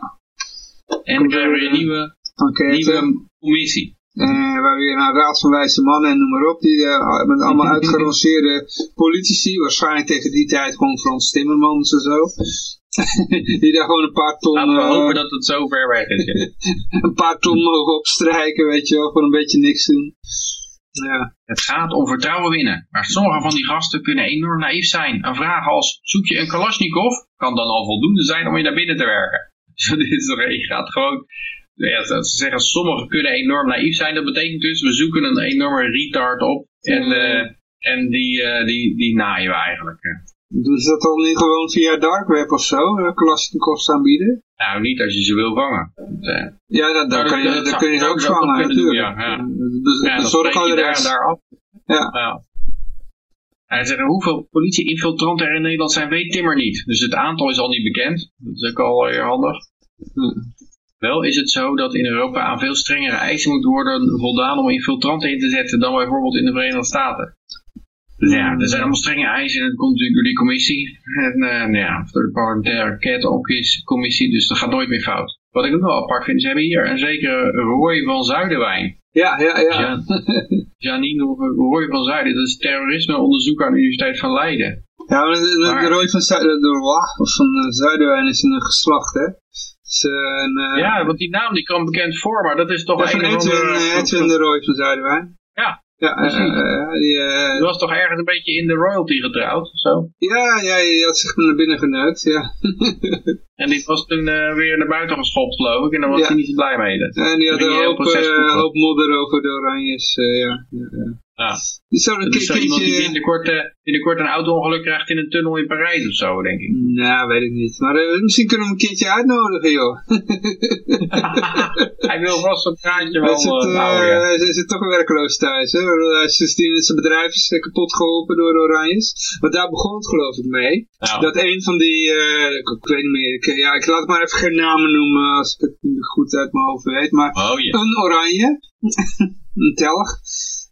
En we weer een nieuwe, nieuwe commissie. Eh, waar weer een raad van wijze mannen en noem maar op. Die, eh, met allemaal uitgeranceerde politici. Waarschijnlijk tegen die tijd gewoon Frans Timmermans en zo. die daar gewoon een paar ton, Laten we eh, hopen dat het zo ver weg is. ja. een paar ton mogen opstrijken, weet je wel. Gewoon een beetje niks doen. Ja. Het gaat om vertrouwen winnen. Maar sommige van die gasten kunnen enorm naïef zijn. Een vraag als, zoek je een Kalashnikov? Kan dan al voldoende zijn om je naar binnen te werken. Dus dit is toch, je gaat gewoon... Ja, ze zeggen, sommigen kunnen enorm naïef zijn. Dat betekent dus, we zoeken een enorme retard op. En, eh, en die, eh, die, die naaien we eigenlijk. Doen ze dat dan niet gewoon via dark web of zo? Kalashnikovs aanbieden? Nou, niet als je ze wil vangen. Eh, Ja, dat- kan je, zou- kun je ze ook vangen, natuurlijk. ja, ja. Dus, Ja, dan zorg je daar, daar af. Ja. Ja. Hij zegt, hoeveel politie-infiltranten er in Nederland zijn, weet Timmer niet. Dus het aantal is al niet bekend. Dat is ook al weer handig. Wel is het zo dat in Europa aan veel strengere eisen moet worden voldaan om infiltranten in te zetten dan bijvoorbeeld in de Verenigde Staten. Dus ja, er zijn allemaal strenge eisen en dat komt natuurlijk door die commissie. En eh, nou ja, door de parlementaire enquêtecommissie, dus dat gaat nooit meer fout. Wat ik ook wel apart vind, ze hebben hier een zekere Roy van Zuiderwijn. Ja, ja, ja. Ja. Janine Roy van Zuiden, dat is terrorismeonderzoek aan de Universiteit van Leiden. Ja, maar de, de, van, Zuid, de Roy van Zuiderwijn is een geslacht, hè? Eh, een, Ja, want die naam die kwam bekend voor, maar dat is toch van een Edwin, andere... eh, Edwin de Roy van Zuiderwijn. Ja, Ja, eh, eh, die, Die was toch ergens een beetje in de royalty getrouwd of zo? ja, ja, die had zich naar binnen geneukt, ja. En die was toen weer naar buiten geschopt, geloof ik. En daar was Ja. hij niet zo blij mee. Dat. en die had een je hoop, modder over de oranjes, ja. ja, ja. Ja. Zou een Dat is zo iemand die keertje... binnenkort, eh, binnenkort een auto-ongeluk krijgt in een tunnel in Parijs of zo, denk ik. Nou, weet ik niet. Maar eh, misschien kunnen we hem een keertje uitnodigen, joh. Hij wil vast een praatje wel zit, eh, houden, ja. hij zit toch werkloos thuis. Hè? Hij is sindsdien zijn bedrijf is kapot geholpen door de Oranjes. Want daar begon het geloof ik mee. Nou, Dat een van die, ik, weet niet meer, ik, ja, ik laat maar even geen namen noemen als ik het goed uit mijn hoofd weet. Maar Oh een Oranje, een telg,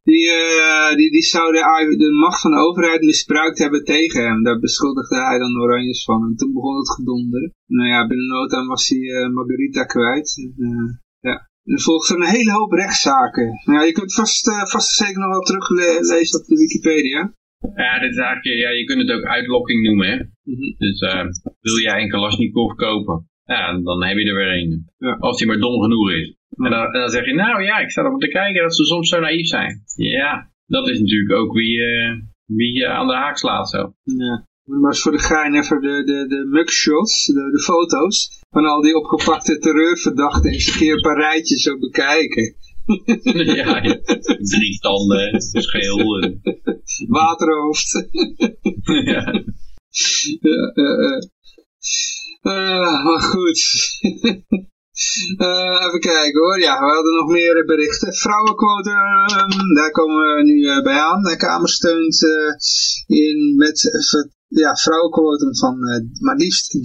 die, eh, die, die zou de, de macht van de overheid misbruikt hebben tegen hem. Daar beschuldigde hij dan de Oranjes van. En toen begon het gedonder. Nou ja, binnen no time was hij eh, Margarita kwijt. Eh, ja. En volgden een hele hoop rechtszaken. Nou, ja, je kunt vast, vast zeker nog wel teruglezen op de Wikipedia. Ja, dit is eigenlijk, ja, je kunt het ook uitlokking noemen, hè. Mhm. Dus eh, wil jij een Kalashnikov kopen? Ja, dan heb je er weer een. Ja. Als die maar dom genoeg is. En, dan, en dan zeg je, nou ja, ik sta erop te kijken dat ze soms zo naïef zijn. Ja, dat is natuurlijk ook wie, eh, wie je aan de haak slaat zo. Ja. Maar eens voor de gein even de, de, de mugshots, de, de foto's van al die opgepakte terreurverdachten eens een keer een paar rijtjes zo bekijken. ja, ja. drie tanden, scheel. en- Waterhoofd. ja. ja, ja, ja. Eh, maar goed. Eh, even kijken hoor. Ja, we hadden nog meer eh, berichten. Vrouwenquotum, daar komen we nu eh, bij aan. De Kamer steunt eh, in met eh, ja, vrouwenquotum van eh, maar liefst 30%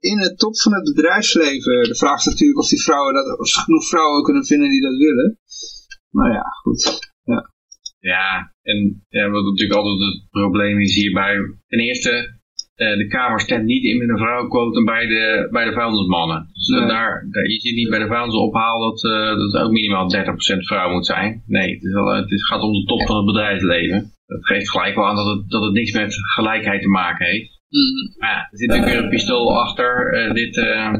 in de top van het bedrijfsleven. De vraag is natuurlijk of die vrouwen dat, of genoeg vrouwen kunnen vinden die dat willen. Maar ja, goed. Ja, en ja, wat natuurlijk altijd het probleem is hierbij. Ten eerste, eh, de Kamer stemt niet in met een vrouwenquotum bij de, bij de vuilnismannen. Dus Nee. daar, daar, je ziet niet bij de vuilnisophaal dat, eh, dat het ook minimaal 30% vrouw moet zijn. Nee, het, is wel, het is, gaat om de top van het bedrijfsleven. Dat geeft gelijk wel aan dat het, dat het niks met gelijkheid te maken heeft. Maar ja, er zit natuurlijk weer een pistool achter eh, dit,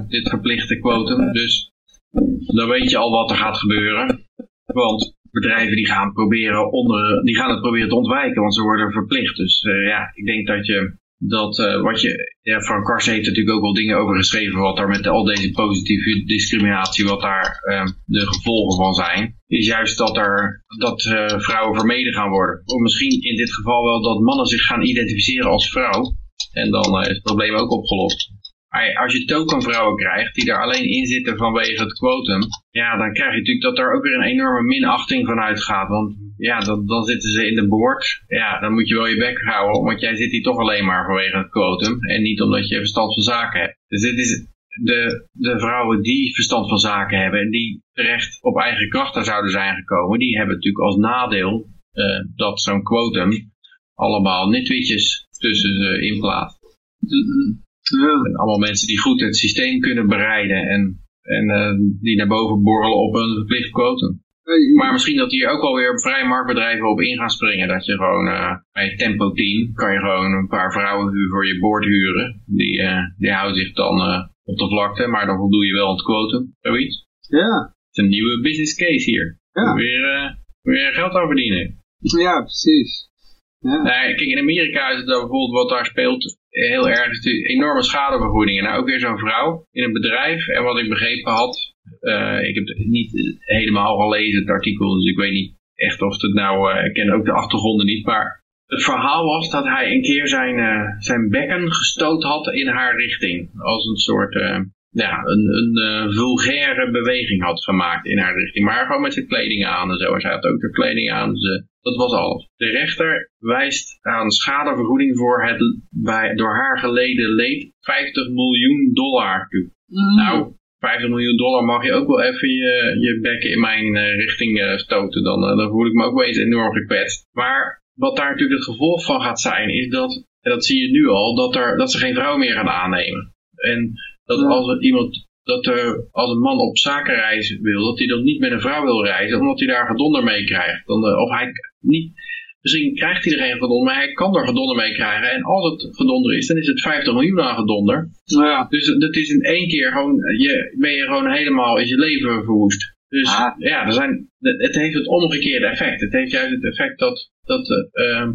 dit verplichte quotum. Dus dan weet je al wat er gaat gebeuren. Want bedrijven die gaan, proberen onder, die gaan het proberen te ontwijken, want ze worden verplicht. Dus ja, ik denk dat je dat eh, wat je, ja, Frank Karsen heeft natuurlijk ook wel dingen over geschreven, wat daar met al deze positieve discriminatie, wat daar eh, de gevolgen van zijn, is juist dat er dat eh, vrouwen vermeden gaan worden. Of misschien in dit geval wel dat mannen zich gaan identificeren als vrouw. En dan eh, is het probleem ook opgelost. Maar als je tokenvrouwen krijgt die daar alleen in zitten vanwege het quotum, ja, dan krijg je natuurlijk dat er ook weer een enorme minachting van uitgaat. Want ja, dan, dan zitten ze in de boord. Ja, dan moet je wel je bek houden, want jij zit hier toch alleen maar vanwege het quotum. En niet omdat je verstand van zaken hebt. Dus dit is de, de vrouwen die verstand van zaken hebben en die terecht op eigen krachten zouden zijn gekomen, die hebben natuurlijk als nadeel eh, dat zo'n quotum allemaal nitwitjes tussen ze. En allemaal mensen die goed het systeem kunnen bereiden en, en eh, die naar boven borrelen op een verplicht quotum. Maar misschien dat hier ook alweer vrije marktbedrijven op in gaan springen. Dat je gewoon eh, bij Tempo 10 kan je gewoon een paar vrouwen voor je boord huren. Die, eh, die houden zich dan eh, op de vlakte, maar dan voldoe je wel aan het quotum. Zoiets. Ja. Het is een nieuwe business case hier. Ja. Weer, weer geld aan verdienen. ja, precies. Ja. Nou, kijk, in Amerika is het dan bijvoorbeeld wat daar speelt heel erg is enorme schadevergoedingen. Nou, ook weer zo'n vrouw in een bedrijf. En wat ik begrepen had, ik heb het niet helemaal gelezen het artikel, dus ik weet niet echt of het nou, eh, ik ken ook de achtergronden niet, maar het verhaal was dat hij een keer zijn, eh, zijn bekken gestoot had in haar richting. Als een soort, eh, ja, een, een eh, vulgaire beweging had gemaakt in haar richting. Maar gewoon met zijn kleding aan en zo. En zij had ook de kleding aan, dus eh, dat was alles. De rechter wijst aan schadevergoeding voor het bij, door haar geleden leed 50 miljoen dollar toe. Nou, 50 miljoen dollar mag je ook wel even je, je bekken in mijn eh, richting eh, stoten. Dan, eh, dan voel ik me ook wel eens enorm gekwetst. Maar wat daar natuurlijk het gevolg van gaat zijn, is dat, en dat zie je nu al, dat, er, dat ze geen vrouw meer gaan aannemen. En dat als er iemand, dat er, als een man op zakenreis wil, dat hij dan niet met een vrouw wil reizen, omdat hij daar gedonder mee krijgt. Dan, of hij niet, misschien krijgt hij er geen gedonder, maar hij kan er gedonder mee krijgen. En als het gedonder is, dan is het 50 miljoen aan gedonder. Ja. Dus dat is in één keer gewoon, je, ben je gewoon helemaal in je leven verwoest. Dus Ah. ja, er zijn, het heeft het omgekeerde effect. Het heeft juist het effect dat, dat, eh, ehm,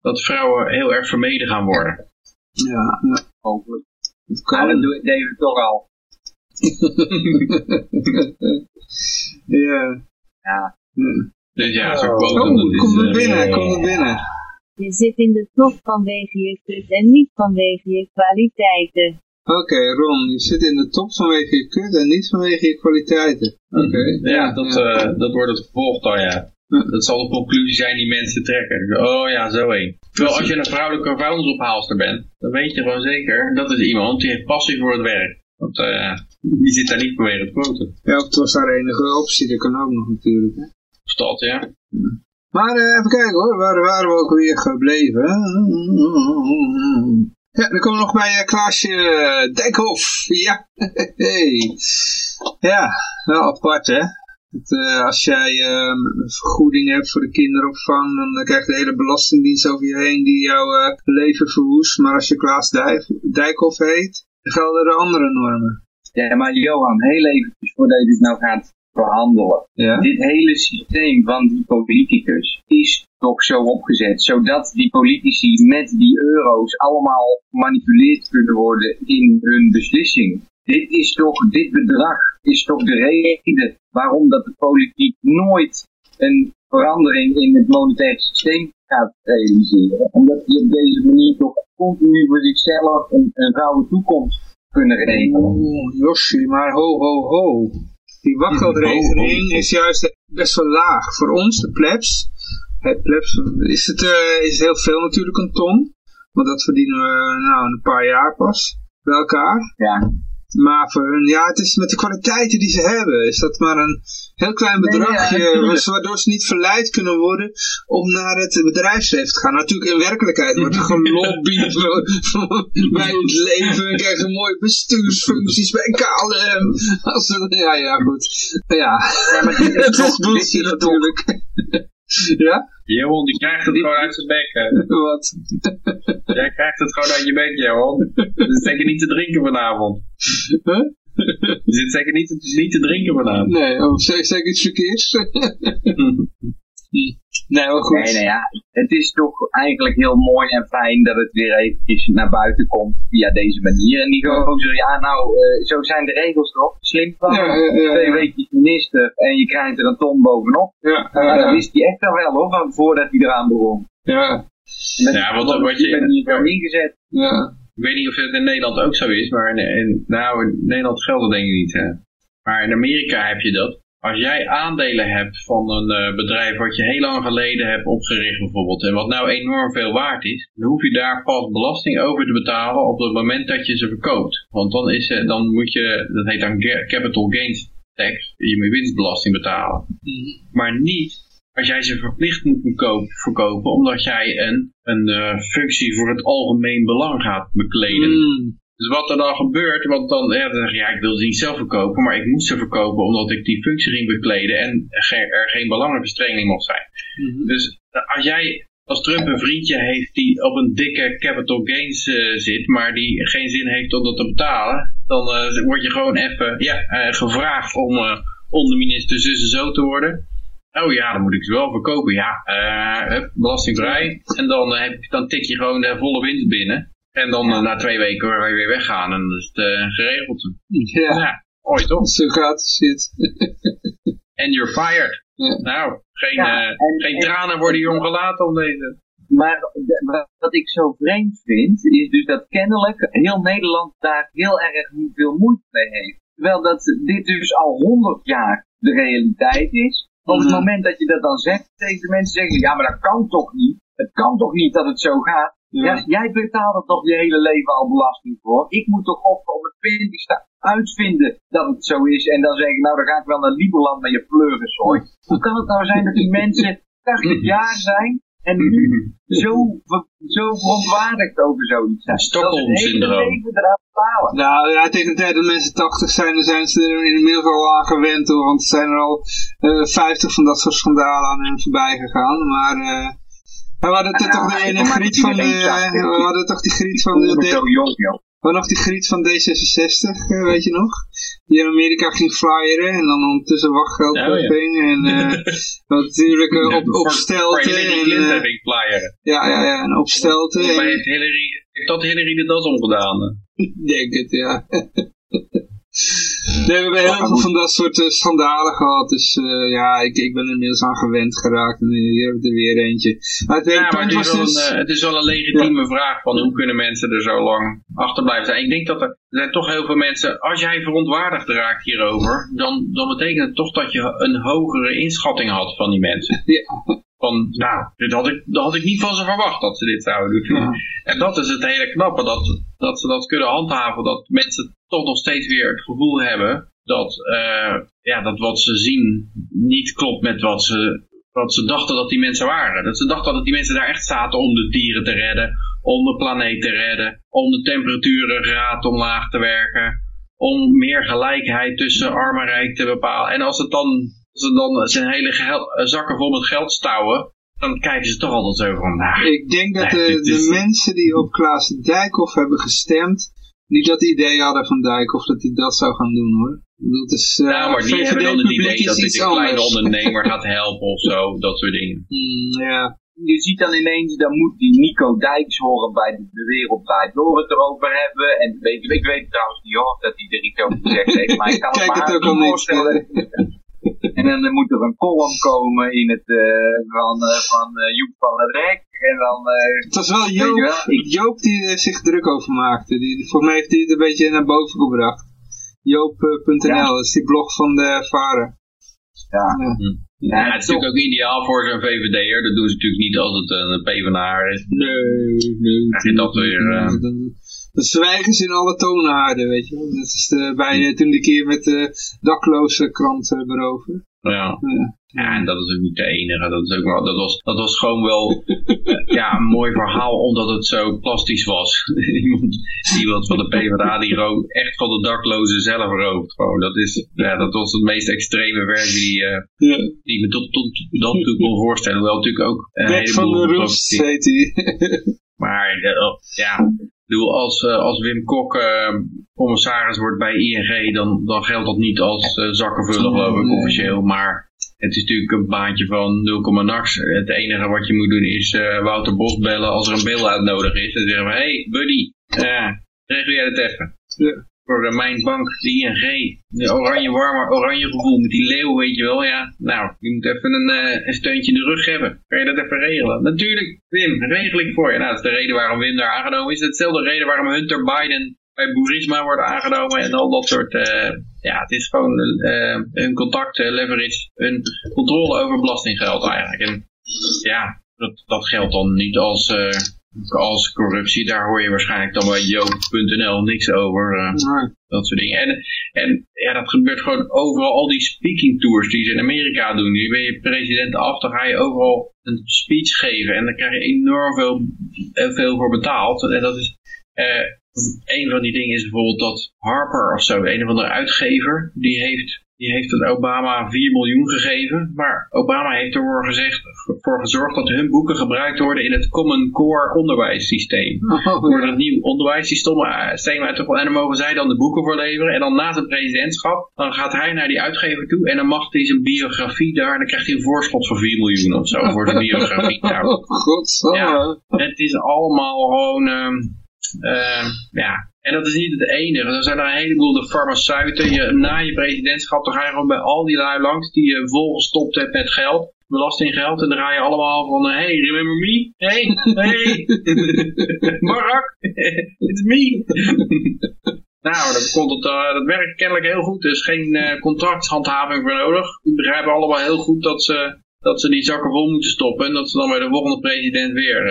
dat vrouwen heel erg vermeden gaan worden. Ja, ja. Hopelijk. Dat Maar dat doen- deden we toch al. ja. Ja. Dus ja, zo'n Oh, dat is, kom er eh, binnen, kom er binnen. Je zit in de top vanwege je kut en niet vanwege je kwaliteiten. Oké, Ron, je zit in de top vanwege je kut en niet vanwege je kwaliteiten. Oké. Ja, dat, eh, dat wordt het gevolg dan, ja. Ja. Dat zal de conclusie zijn die mensen trekken. Oh ja, zo één. Terwijl als je een vrouwelijke vuilnisophaalster bent, dan weet je gewoon zeker, dat is iemand die heeft passie voor het werk. Want eh, die zit daar niet vanwege het quotum. Ja, of het was haar enige optie, dat kan ook nog natuurlijk. Hè. Dat, ja. Maar eh, even kijken hoor, waar waren we ook weer gebleven? Ja, dan komen we nog bij eh, Klaasje eh, Dijkhoff. Ja, hey. ja, wel apart hè. Het, eh, als jij ehm, een vergoeding hebt voor de kinderopvang, dan krijg je de hele belastingdienst over je heen die jouw eh, leven verwoest. Maar als je Klaas Dijk, Dijkhoff heet, dan gelden er andere normen. Ja, maar Johan, heel eventjes voordat je dit nou gaat verhandelen. Ja? Dit hele systeem van die politicus is toch zo opgezet, zodat die politici met die euro's allemaal gemanipuleerd kunnen worden in hun beslissing. Dit is toch, dit bedrag is toch de reden waarom dat de politiek nooit een verandering in het monetaire systeem gaat realiseren. Omdat die op deze manier toch continu voor zichzelf een, een gouden toekomst kunnen regelen. Oeh, Yoshi, maar ho, ho, ho. Die wachtgeldregeling is juist best wel laag. Voor ons, de plebs, het plebs is het eh, is heel veel natuurlijk een ton. Want dat verdienen we nou een paar jaar pas bij elkaar. Ja. Maar voor hun, ja, het is met de kwaliteiten die ze hebben, is dat maar een heel klein Nee, ja, bedragje, waardoor ze niet verleid kunnen worden om naar het bedrijfsleven te gaan. Natuurlijk, in werkelijkheid wordt er gelobbyd bij het leven, en krijgen mooie bestuursfuncties bij KLM. Als ze, ja, ja, goed. Ja, Ja, maar het toch- is bullshit natuurlijk. ja, Johan, die krijgt het gewoon uit zijn bek. wat? Jij krijgt het gewoon uit je bek, Johan. Je zit zeker niet te drinken vanavond. Huh? Je zit zeker niet te, niet te drinken vanavond. Nee, oh, zeg, iets verkeerds? nee, wel goed. Nee, nee, ja. Het is toch eigenlijk heel mooi en fijn dat het weer eventjes naar buiten komt via deze manier. En die gozer, ja nou, eh, zo zijn de regels toch? Slim van. Ja, ja, ja, Twee ja. weken minister en je krijgt er een ton bovenop. Ja, Ja, ja, dat wist hij echt al wel hoor, van voordat hij eraan begon. ja, Ja, is wat- gewoon wat je- manier zo ingezet. ja. Ik weet niet of het in Nederland ook zo is, maar in, in- nou, in Nederland geldt dat denk ik niet. Hè. Maar in Amerika heb je dat. Als jij aandelen hebt van een eh, bedrijf wat je heel lang geleden hebt opgericht bijvoorbeeld, en wat nou enorm veel waard is, dan hoef je daar pas belasting over te betalen op het moment dat je ze verkoopt. Want dan, is, eh, dan moet je, dat heet dan capital gains tax, je moet winstbelasting betalen. Maar niet als jij ze verplicht moet verkopen, verkopen omdat jij een, een eh, functie voor het algemeen belang gaat bekleden. Mm. Dus wat er dan gebeurt, want dan, ja, dan zeg je, ja, ik wil ze niet zelf verkopen, maar ik moest ze verkopen omdat ik die functie ging bekleden en er ge- geen belangenverstrengeling mocht zijn. Mhm. Dus eh, als jij, als Trump een vriendje heeft die op een dikke capital gains eh, zit, maar die geen zin heeft om dat te betalen, dan eh, word je gewoon even ja, gevraagd om onderminister zus en zo te worden. Oh ja, dan moet ik ze wel verkopen. Ja, hup, belastingvrij. En dan, heb, je- dan tik je gewoon de volle winst binnen. En dan eh, na twee weken waar je weer weggaan en dan is het eh, geregeld. Ja, Ja, mooi toch? zo gaat het shit. And you're fired. Ja. Nou, geen, Ja, eh, en- geen en- tranen worden hier om gelaten om deze. Maar wat ik zo vreemd vind, is dus dat kennelijk heel Nederland daar heel erg niet veel moeite mee heeft. Terwijl dat dit dus al honderd jaar de realiteit is. Op het Mhm. moment dat je dat dan zegt tegen de mensen, zeggen ja, maar dat kan toch niet? Het kan toch niet dat het zo gaat? Ja. Ja, jij betaalt er toch je hele leven al belasting voor? Ik moet toch offeren om het twintigste uitvinden dat het zo is. En dan zeggen, nou dan ga ik wel naar Lieberland met je pleurenzooi. Hoe kan het nou zijn dat die mensen 80 jaar zijn en nu zo, zo verontwaardigd over zoiets zijn? Stockholm-syndroom. Nou ja, tegen de tijd dat mensen 80 zijn, dan zijn ze er inmiddels al aan gewend hoor. Want er zijn er al eh 50 van dat soort schandalen aan hen voorbij gegaan. Maar eh, we hadden toch ene wil maar griet van de, we hadden toch die griet van de, nog die griet van D66, eh, weet je nog? Die in Amerika ging flyeren en dan ondertussen wachtgeld ja. opving. En eh, natuurlijk eh, op, op Voor stelten. Hillary En, Clinton eh, heb ik flyeren. ja, ja, ja, en op stelten. Volgens mij En, heeft, Hillary, heeft dat Hillary de das omgedaan. Ik denk het, ja. Nee, we hebben heel veel van dat soort eh, schandalen gehad. Dus eh, ja, ik, ik ben er inmiddels aan gewend geraakt. En hier hebben we er weer eentje. Maar het Ja, maar punt het is, wel dus... een, eh, het is wel een legitieme vraag van hoe kunnen mensen er zo lang achter blijven zijn. Ik denk dat er, er zijn toch heel veel mensen, als jij verontwaardigd raakt hierover, dan, dan betekent het toch dat je een hogere inschatting had van die mensen. Ja. Van, nou, dit had ik, dat had ik niet van ze verwacht dat ze dit zouden doen. Ja. En dat is het hele knappe, dat, dat ze dat kunnen handhaven, dat mensen toch nog steeds weer het gevoel hebben dat, eh, ja, dat wat ze zien niet klopt met wat ze, wat ze dachten dat die mensen waren. Dat ze dachten dat die mensen daar echt zaten om de dieren te redden, om de planeet te redden, om de temperaturengraad omlaag te werken, om meer gelijkheid tussen arm en rijk te bepalen. En als het dan, ze dan zijn hele eh, zakken vol met geld stouwen, dan kijken ze toch altijd zo van, nou, Ik denk dat Nee, de, is- de mensen die op Klaas Dijkhoff hebben gestemd, niet dat idee hadden van Dijkhoff dat hij dat zou gaan doen hoor. Het is, eh, nou, maar die hebben dan het idee is dat dit een kleine ondernemer gaat helpen of zo, dat soort dingen. Hmm, ja. je ziet dan ineens, dan moet die Nico Dijkshoorn bij de, de Wereld Draait Door het erover hebben. En weet, ik weet trouwens niet hoor, dat hij er iets over gezegd heeft, maar ik kan Kijk het het me ook al niet niet. voorstellen. En dan moet er een column komen in het, eh, van, eh, van eh, Joep van het Rek. En dan, eh, Het was wel Joop, wel, ik- Joop die er zich druk over maakte. Die, volgens mij heeft hij het een beetje naar boven gebracht. Joop.nl, Ja. dat is die blog van de Varen. ja. Ja. Ja, het is natuurlijk ook ideaal voor zo'n VVD'er. Dat doen ze natuurlijk niet als het een PvdA is. Nee, nee. Je dat weer, eh, dan zwijgen ze in alle toonaarden, weet je wel. Dat is de, bij, eh, toen de keer met de dakloze krant eh, beroven. Ja. Ja. En dat is ook niet de enige. Dat, is ook wel, dat, was, dat was gewoon wel eh, ja, een mooi verhaal, omdat het zo plastisch was. iemand, iemand van de PvdA die rook, echt van de daklozen zelf rookt. Gewoon. Dat, is, ja, dat was de meest extreme versie die, eh, Ja. die ik me tot, tot dat toe kon voorstellen. Hoewel natuurlijk ook een van Roest profetie- heet hij. Maar oh, ja, ik bedoel, als, eh, als Wim Kok eh, commissaris wordt bij ING, dan, dan geldt dat niet als eh zakkenvullen, geloof ik, officieel. Maar het is natuurlijk een baantje van 0, nachts. Het enige wat je moet doen is Wouter Bos bellen als er een bail-out nodig is. Dan zeggen we, hey buddy, regel jij dat even? Ja. Voor eh, mijn bank, de ING, de oranje warme, oranje gevoel met die leeuw, weet je wel. Ja, nou, je moet even een, eh, een steuntje in de rug hebben. Kan je dat even regelen? Natuurlijk, Wim, regel ik voor je. Nou, dat is de reden waarom Wim daar aangenomen is. Hetzelfde reden waarom Hunter Biden bij Burisma wordt aangenomen en al dat soort, eh, ja, het is gewoon eh, hun contact, leverage, hun controle over belastinggeld eigenlijk. En ja, dat, dat geldt dan niet als, als corruptie, daar hoor je waarschijnlijk dan bij joop.nl niks over. eh, Nee. dat soort dingen. En, en ja, dat gebeurt gewoon overal. Al die speaking tours die ze in Amerika doen. Die ben je president af, dan ga je overal een speech geven. En dan krijg je enorm veel, eh, veel voor betaald. En dat is... eh een van die dingen is bijvoorbeeld dat Harper of zo, een of andere uitgever, die heeft, die heeft het Obama 4 miljoen gegeven. Maar Obama heeft ervoor gezegd, voor gezorgd dat hun boeken gebruikt worden in het Common Core onderwijssysteem Oh, wordt een nieuw onderwijssysteem eh, systeem uitgevoerd. En dan mogen zij dan de boeken voor leveren. En dan na zijn presidentschap, dan gaat hij naar die uitgever toe. En dan mag hij zijn biografie daar. Dan krijgt hij een voorschot van 4 miljoen of zo voor zijn biografie. Nou, Oh. Ja. het is allemaal gewoon, ehm, ehm, ja. En dat is niet het enige. Er zijn een heleboel de farmaceuten. Je, na je presidentschap, dan ga je gewoon bij al die lui langs die je volgestopt hebt met geld. Belastinggeld. En dan ga je allemaal van, eh, hey, remember me? Hey, hey. Mark, it's me. nou, dat, komt het, eh, dat werkt kennelijk heel goed. Er is geen eh, contracthandhaving voor nodig. Die begrijpen allemaal heel goed dat ze, dat ze die zakken vol moeten stoppen. En dat ze dan bij de volgende president weer,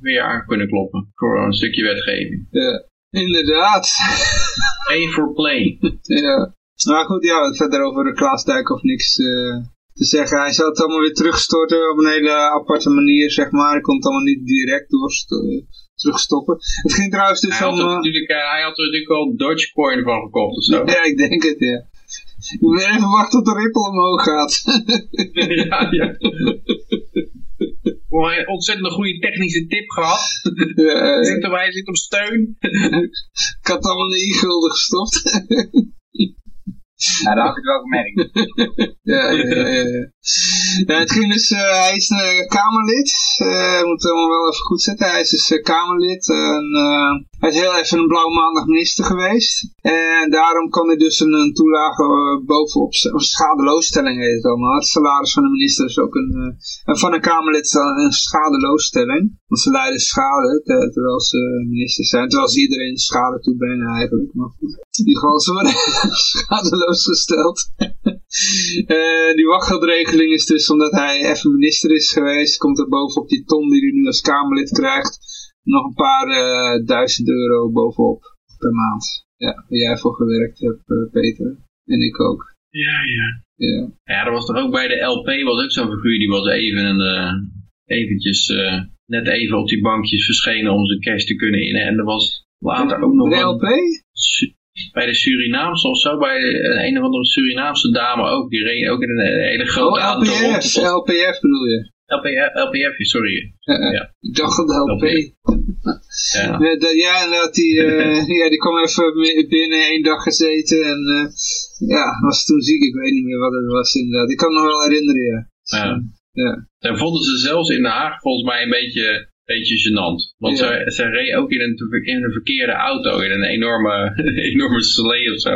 weer aan kunnen kloppen. Voor een stukje wetgeving. Ja, inderdaad. Pay for play. ja. Maar goed, ja, verder over Klaas Dijkhoff niks eh, te zeggen. Hij zal het allemaal weer terugstorten op een hele aparte manier, zeg maar. Hij komt allemaal niet direct door terugstoppen. Het ging trouwens dus Hij om... had, er eh, natuurlijk, eh, hij had er natuurlijk al Dogecoin van gekocht of zo. ja, ik denk het, ja. Ik weer even wachten tot de Ripple omhoog gaat. ja, ja. Gewoon een ontzettend goede technische tip gehad. ja, Hij eh, zit, hij zit op steun. ik had het allemaal in e-gulden gestopt. Nou, dat had ik wel gemerkt. ja, ja, ja, ja. Ja, het ging dus, eh, hij is een Kamerlid. Eh, we moeten het allemaal wel even goed zetten. Hij is dus eh, Kamerlid. En, eh, hij is heel even een blauwe maandag minister geweest. En daarom kan hij dus een, een toelage eh, bovenop, of schadeloosstelling heet het allemaal. Het salaris van de minister is ook een, eh, en van een Kamerlid een schadeloosstelling. Want ze lijden schade te- terwijl ze minister zijn. Terwijl ze iedereen schade toebrengen eigenlijk. Maar geval, ze worden schadeloos gesteld. Eh, die wachtgeldregeling is dus omdat hij even minister is geweest, komt er bovenop die ton die hij nu als Kamerlid krijgt, nog een paar eh, duizend euro bovenop per maand. Ja, waar jij voor gewerkt hebt, eh, Peter. En ik ook. Ja, ja. Ja. Ja, er was toch ook bij de LP was ook zo'n figuur die was even een, eventjes, eh, net even op die bankjes verschenen om zijn cash te kunnen innen. En er was later ook nog De een- LP? Su- bij de Surinaamse of zo, bij een of andere Surinaamse dame ook, die reed ook in een hele grote Oh. LPF. LPF bedoel je? LPF, LPF, sorry. Ja. Ik dacht dat de LP. Ja. Ja, inderdaad, die, eh, ja, die kwam even binnen één dag gezeten en eh, ja, was toen ziek, ik weet niet meer wat het was inderdaad. Ik kan me nog wel herinneren, ja. Ja. Ja. Daar vonden ze zelfs in Den Haag volgens mij een beetje, beetje gênant. Want Ja. ze, ze reed ook in een, in een verkeerde auto, in een enorme, enorme slee of zo.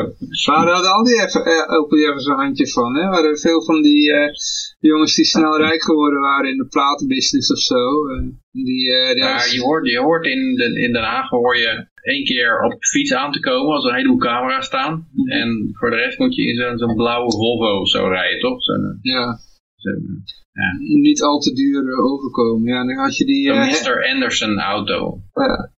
Maar daar hadden al die even, eh, LPF zo'n handje van, hè. Er waren veel van die eh, jongens die snel rijk geworden waren in de platenbusiness of zo. eh, die, eh, die hadden- je hoort, je hoort in, de, in Den Haag hoor je één keer op de fiets aan te komen als er een heleboel camera's staan. En voor de rest moet je in zo'n blauwe Volvo of zo rijden, toch? Zo'n ja, zo'n niet al te duur eh, overkomen. Ja, dan had je die... zo'n eh, Mr. Anderson auto. Ja.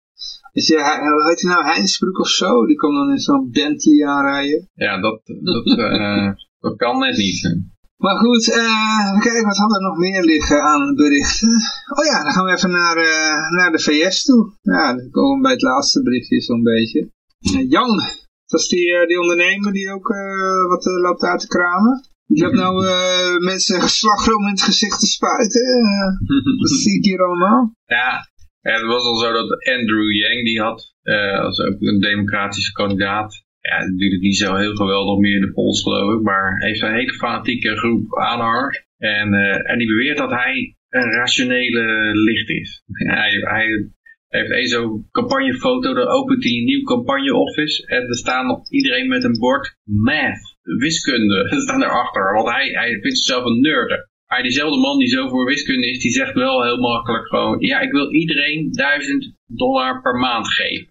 Dus ja, hij- hoe heet hij nou, Heinsbroek of zo? Die kwam dan in zo'n Bentley aanrijden. Ja, dat, dat, eh, dat kan net niet. Maar goed, eh, even kijken, wat hadden we nog meer liggen aan berichten? Oh ja, dan gaan we even naar, eh, naar de VS toe. Ja, dan komen we bij het laatste berichtje zo'n beetje. Eh, Jan, dat is die, eh, die ondernemer die ook eh, wat eh, loopt uit te kramen. Die loopt nou eh, mensen slagroom in het gezicht te spuiten. Eh, wat zie ik hier allemaal? Ja, het was al zo dat Andrew Yang, die had, eh, als ook een democratische kandidaat, ja, natuurlijk niet zo heel geweldig meer in de polls geloof ik, maar heeft een hele fanatieke groep aanhangers. En, en die beweert dat hij een rationele licht is. hij, hij heeft één zo'n campagnefoto, dan opent hij een nieuw campagneoffice en er staan op iedereen met een bord math, wiskunde, dat staan erachter, want hij, hij vindt zichzelf een nerd. Maar diezelfde man die zo voor wiskunde is, die zegt wel heel makkelijk gewoon, ja, ik wil iedereen duizend dollar per maand geven.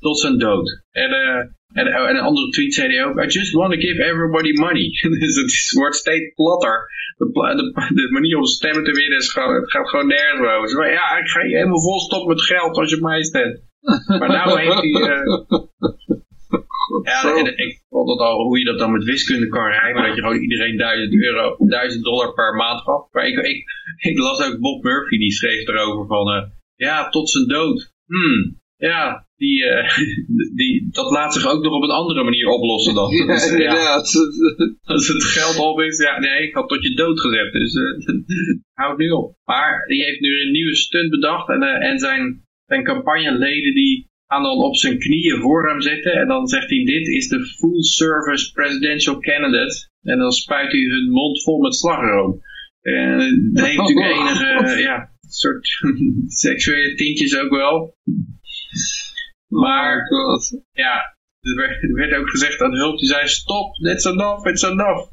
Tot zijn dood. En, eh, en, en een andere tweet zei hij ook, I just want to give everybody money. dus het wordt steeds platter. De, pla- de, de manier om stemmen te winnen is gewoon, het gaat gewoon nergens over. Van, ja, ik ga je helemaal vol stoppen met geld als je mij stemt. Maar nou heeft hij... eh, ja, en ik vond het al hoe je dat dan met wiskunde kan rijmen. Dat je gewoon iedereen 1000 euro, 1000 dollar per maand gaf. Maar ik, ik, ik las ook Bob Murphy, die schreef erover van... eh, ja, tot zijn dood. Hmm, ja, die, eh, die, dat laat zich ook nog op een andere manier oplossen dan. Ja, Dus, ja, als het geld op is, ja, nee, ik had tot je dood gezet. Dus eh houd nu op. Maar die heeft nu een nieuwe stunt bedacht. En, en zijn, zijn campagneleden die gaan dan op zijn knieën voor hem zitten. En dan zegt hij, dit is de full service presidential candidate. En dan spuit hij hun mond vol met slagroom. En dat heeft natuurlijk enige, ja, soort seksuele tintjes ook wel. Maar ja, er werd, er werd ook gezegd aan hulp, die zei stop, it's enough, it's enough.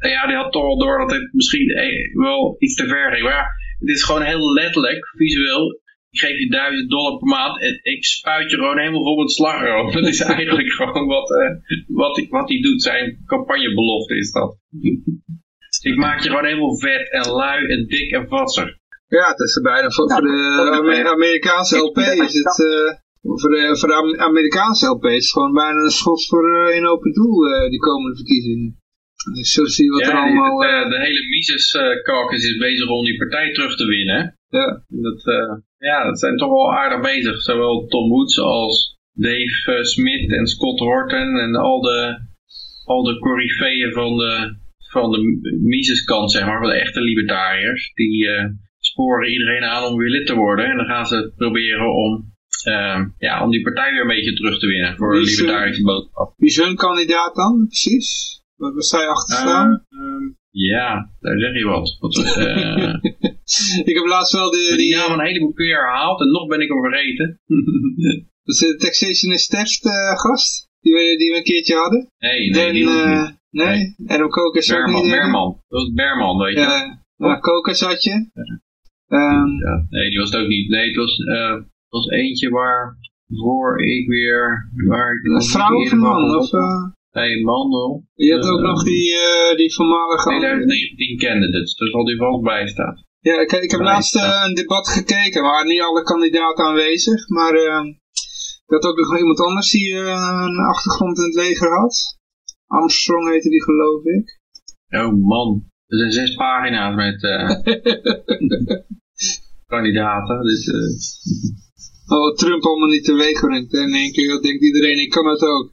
ja, die had toch wel door dat het misschien eh, wel iets te ver ging. Maar ja, het is gewoon heel letterlijk, visueel. Ik geef je duizend dollar per maand en ik spuit je gewoon helemaal vol met slagroom. Dat is eigenlijk gewoon wat, eh, wat, hij, wat hij doet. Zijn campagnebelofte is dat. ik maak je gewoon helemaal vet en lui en dik en vassig. Ja, het is bijna voor, voor de Amer- Amerikaanse LP is het... eh, voor de, voor de Amerikaanse LP is het gewoon bijna een schot voor eh, in open doel, eh, die komende verkiezingen. Dus zo zie je wat er Ja, allemaal... de, eh, de hele Mises eh, caucus is bezig om die partij terug te winnen. ja. Dat, eh, ja, dat zijn toch wel aardig bezig. Zowel Tom Woods als Dave eh, Smith en Scott Horton en al de, al de coryfeeën van de, van de Mises-kant, zeg maar, van de echte libertariërs. Die eh, sporen iedereen aan om weer lid te worden. En dan gaan ze proberen om, eh, ja, om die partij weer een beetje terug te winnen voor een eh, libertarische boodschap. Wie is hun kandidaat dan, precies? Waar waar sta je achter staan? Eh, ehm, ja, daar zeg je wat. wat eh, ik heb laatst wel de... die naam een heleboel keer herhaald en nog ben ik hem vergeten. dat is de Taxation is Theft eh, gast, die we, die we een keertje hadden. Nee, nee, die was niet. nee, Kokers ook Berman, niet. Berman. Dat was Berman, weet je. Ja, nou, Kokers had je. Ehm, Ja, nee, die was het ook niet. Nee, het was, het was eentje waar voor ik weer... Waar ik een vrouw of een man? Of, gehoord eh, had. Nee, een man wel. je had ook Eh, nog die, eh, die voormalige... 2019 candidates, daar zal die vast bij staan. Ja, ik, ik heb laatst eh, een debat gekeken, maar niet alle kandidaten aanwezig. Maar ik had ook nog iemand anders die eh, een achtergrond in het leger had. Armstrong heette die geloof ik. Oh man, er zijn zes pagina's met eh, kandidaten. Dus, eh, Oh, Trump allemaal niet teweeg brengt. En in één keer denkt iedereen, ik kan het ook.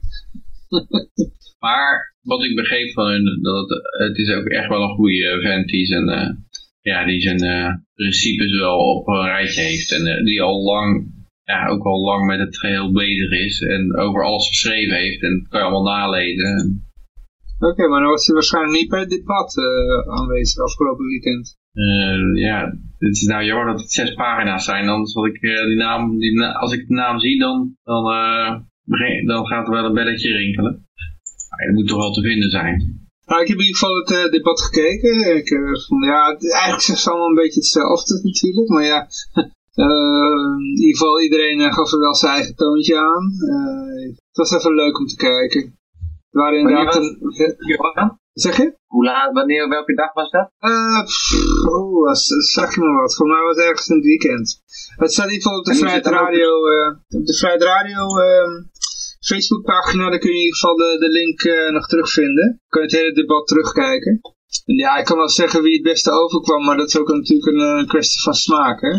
Maar wat ik begreep van hun, dat het, is ook echt wel een goede vent die zijn, eh, ja, die zijn eh, principes wel op een rijtje heeft. En eh, die al lang, ja, ook al lang met het geheel bezig is. En over alles geschreven heeft. En dat kan je allemaal nalezen. Oké, maar dan was hij waarschijnlijk niet bij het debat eh, aanwezig afgelopen weekend. Ja, het is nou jammer dat het zes pagina's zijn. Anders had ik die naam, die na- als ik de naam zie, dan, dan, dan gaat er wel een belletje rinkelen. Maar dat moet toch wel te vinden zijn. Nou, ik heb in ieder geval het eh, debat gekeken. Ik vond, ja, het- eigenlijk zeggen ze allemaal een beetje hetzelfde natuurlijk. Maar ja, eh, in ieder geval iedereen eh, gaf er wel zijn eigen toontje aan. Eh, het was even leuk om te kijken. Waren inderdaad... Een? Zeg je? Hoe laat, wanneer, welke dag was dat? Eh, pff, oh, was- zeg je maar wat. Voor mij was het ergens in het weekend. Het staat in ieder geval op de Vrijheid Radio, eh, op de Vrijheid Radio Facebookpagina. Daar kun je in ieder geval de, de link eh, nog terugvinden. Kun je het hele debat terugkijken. En ja, ik kan wel zeggen wie het beste overkwam, maar dat is ook natuurlijk een, eh, kwestie van smaak, hè.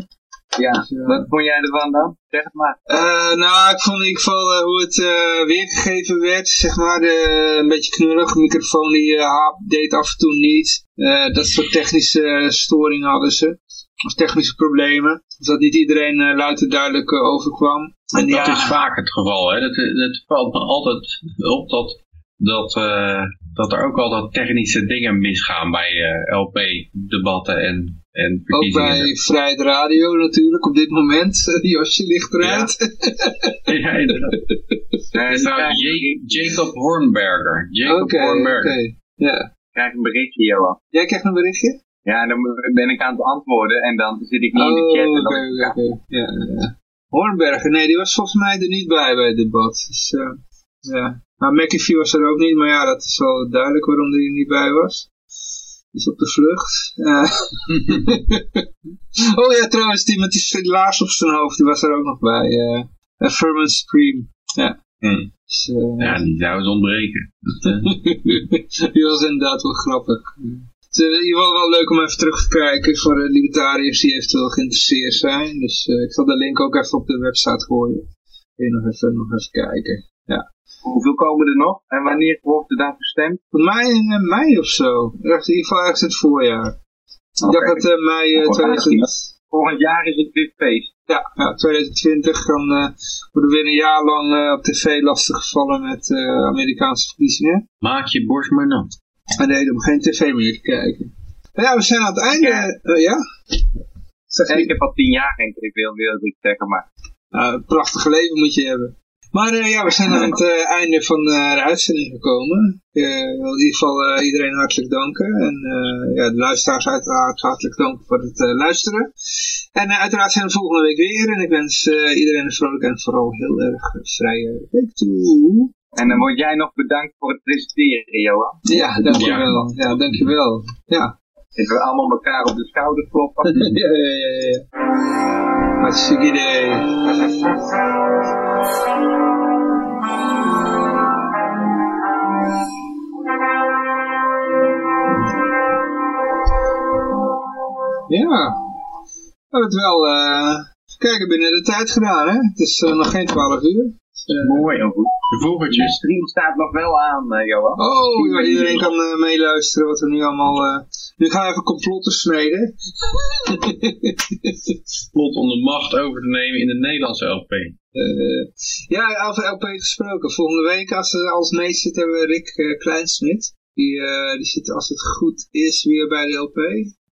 Ja. ja. Wat vond jij ervan dan? Zeg het maar. Eh, nou, ik vond in ieder geval eh, hoe het eh, weergegeven werd, zeg maar, de, een beetje knullig. De microfoon die eh, deed af en toe niet. Eh, dat soort technische eh, storingen hadden ze. Of technische problemen. Dus dat niet iedereen eh, luid en duidelijk eh, overkwam. En Dat ja, is vaak het geval. Hè? Dat, dat valt me altijd op dat, dat, eh, dat er ook altijd technische dingen misgaan bij eh, LP-debatten en, en ook bij Vrijheid Radio natuurlijk op dit moment. Josje ligt eruit. Ja, inderdaad. Is trouwens Ja- Jacob Hornberger. Jacob. Hornberger. Ja. Ik krijg een berichtje, Johan. Jij krijgt een berichtje? Ja, dan ben ik aan het antwoorden en dan zit ik niet in de Oh, chat. En dan, oké. Ja, ja. Hornberger, nee, die was volgens mij er niet bij bij het debat. Dus, eh, ja. Nou, McAfee was er ook niet, maar ja, dat is wel duidelijk waarom hij er niet bij was. Is op de vlucht. Eh, oh ja, trouwens, die met die laars op zijn hoofd, die was er ook nog bij. eh uh, Furman Supreme. Ja. Hm. Dus, eh, Ja, die zou eens ontbreken. Eh, die was inderdaad wel grappig. Het is in ieder geval wel leuk om even terug te kijken voor de libertariërs die eventueel geïnteresseerd zijn. Dus eh, ik zal de link ook even op de website gooien. Kun je nog even, nog even kijken. Ja. Hoeveel komen er nog? En wanneer wordt er daar gestemd? Voor mij in eh, mei of zo. In ieder geval ergens het voorjaar. Ik dacht dat eh, mei eh, Oh, 2020... Volgend jaar is het weer feest. Ja, ja, 2020 dan eh, worden we weer een jaar lang eh, op tv lastiggevallen met eh, Amerikaanse verkiezingen. maak je borst maar nat. En nee, om geen tv meer te kijken. Maar ja, we zijn aan het einde. eh, ja? Zeg ik heb al tien jaar geen tv, wilde ik zeggen, maar nou, een prachtig leven moet je hebben. Maar eh, ja, we zijn aan het eh, einde van eh, de uitzending gekomen. Ik wil in ieder geval eh, iedereen hartelijk danken. En eh, ja, de luisteraars uiteraard hartelijk danken voor het luisteren. En uiteraard zijn we volgende week weer. En ik wens eh, iedereen een vrolijk en vooral heel erg vrije week toe. En dan word jij nog bedankt voor het presenteren, Johan. Ja, dankjewel. Ja, dankjewel. Ja. Dat we allemaal elkaar op de schouder kloppen. ja, ja, ja, ja. Hartstikke idee. Ja. We hebben het wel, eh, even kijken, binnen de tijd gedaan, hè? Het is eh, nog geen 12 uur. Dus, eh, Mooi, heel goed. De De vogeltjes. stream staat nog wel aan, eh, Johan. Oh, ja, iedereen kan meeluisteren wat we nu allemaal... nu gaan we even complotten smeden. Plot om de macht over te nemen in de Nederlandse LP. Eh, ja, over LP gesproken. Volgende week als als meest zit hebben we Rick eh, Kleinsmit. Die, eh, die zit als het goed is weer bij de LP.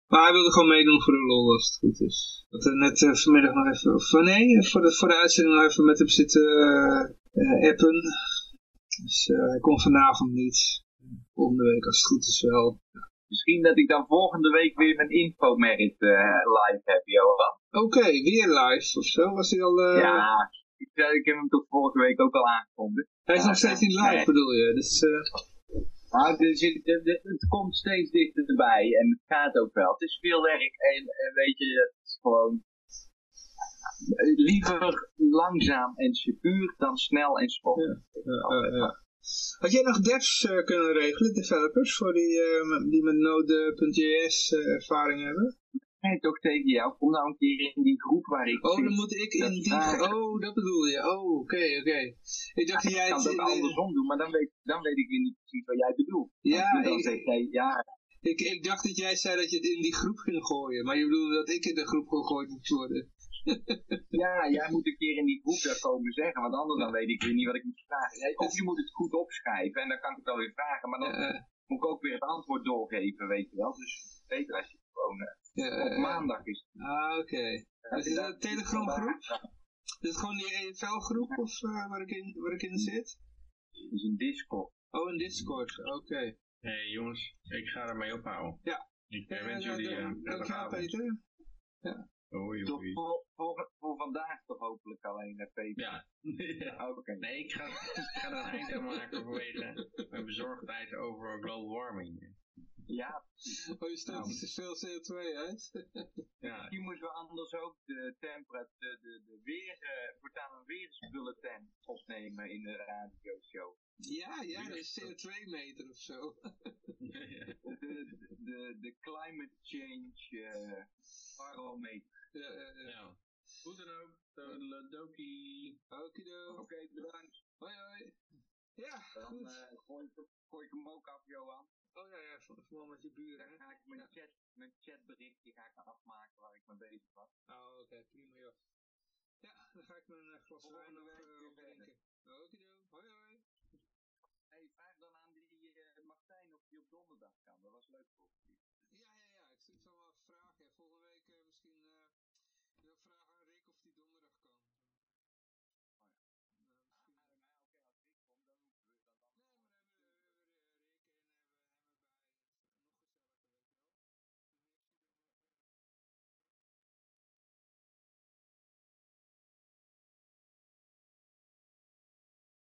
Maar hij wilde gewoon meedoen voor de lol als het goed is. Dat we net vanmiddag nog even, of nee, voor de, voor de uitzending nog even met hem zitten appen. Dus hij komt vanavond niet. Volgende week als het goed is wel. Misschien dat ik dan volgende week weer mijn infomerit eh live heb, Johan. Oké, weer live of zo? Was hij al... eh, Ja, ik, heb hem toch vorige week ook al aangekondigd. Hij is nog steeds niet live nee. bedoel je? Dus, eh, Maar het, zit- het, komt steeds dichterbij en het gaat ook wel. Het is veel werk en, en weet je, het is gewoon eh, liever langzaam en secuur dan snel en ja, ja, ja. Had jij nog devs eh, kunnen regelen, developers, voor die, eh, met- die met Node.js eh, ervaring hebben? Nee, toch tegen jou. Kom nou een keer in die groep waar ik Oh, zit. dan moet ik in Dat die... vragen. Oh, dat bedoel je. Oh, oké, oké. Ik dacht dat jij Ik kan het andersom doen, maar dan weet, dan weet ik weer niet precies wat jij bedoelt. Ja, dan ik- zeg jij, ja, Ik, ik dacht dat jij zei dat je het in die groep ging gooien, maar je bedoelde dat ik in de groep gegooid moet worden. Ja, jij moet een keer in die groep daar komen zeggen, want anders dan weet ik weer niet wat ik moet vragen. Jij- Of je moet het goed opschrijven en dan kan ik het wel weer vragen, maar dan Eh, moet ik ook weer het antwoord doorgeven, weet je wel. Dus beter als je het gewoon eh, eh, op maandag is. Ah, oké. Is het een Telegram groep? Is het gewoon die EFL groep of eh, waar, ik in, waar ik in zit? Het is een Discord. Oh, een Discord, oké. Hé hey, jongens, ik ga ermee ophouden. Ja. Ik Ja, eh, wens ja, jullie eh, een Dankjewel prettige avond. Peter. Hoi, Voor, voor, voor vandaag toch hopelijk alleen, Peter? Ja. Ja, Oké. Nee, ik ga, ik ga er een eind aan maken vanwege mijn bezorgdheid over global warming. Ja, Oh, je stoot Nou. veel CO2 uit? Ja, misschien moeten we anders ook de temperatuur, de, de, de weer, eh voortaan een weersbulletin opnemen in de radioshow. ja, ja, dat is CO2-meter of zo. De, de, de, de climate change eh barometer. Ja, ja, ja. ja. Hoe dan ook, Toedeledokie. Okido. Oké, bedankt. Hoi, hoi. Ja, Dan goed. eh, gooi, ik, gooi ik hem ook af, Johan. Oh ja, ja, vooral met je buren, Dan ga ik mijn, chat, mijn chatberichtje ga ik afmaken waar ik mee bezig was. Oh, oké, prima, joh. Ja, dan ga ik mijn eh, glas wijn nog eh. Okido. Hoi, hoi. hey, vraag dan aan die eh, Martijn of die op donderdag kan. Dat was leuk voor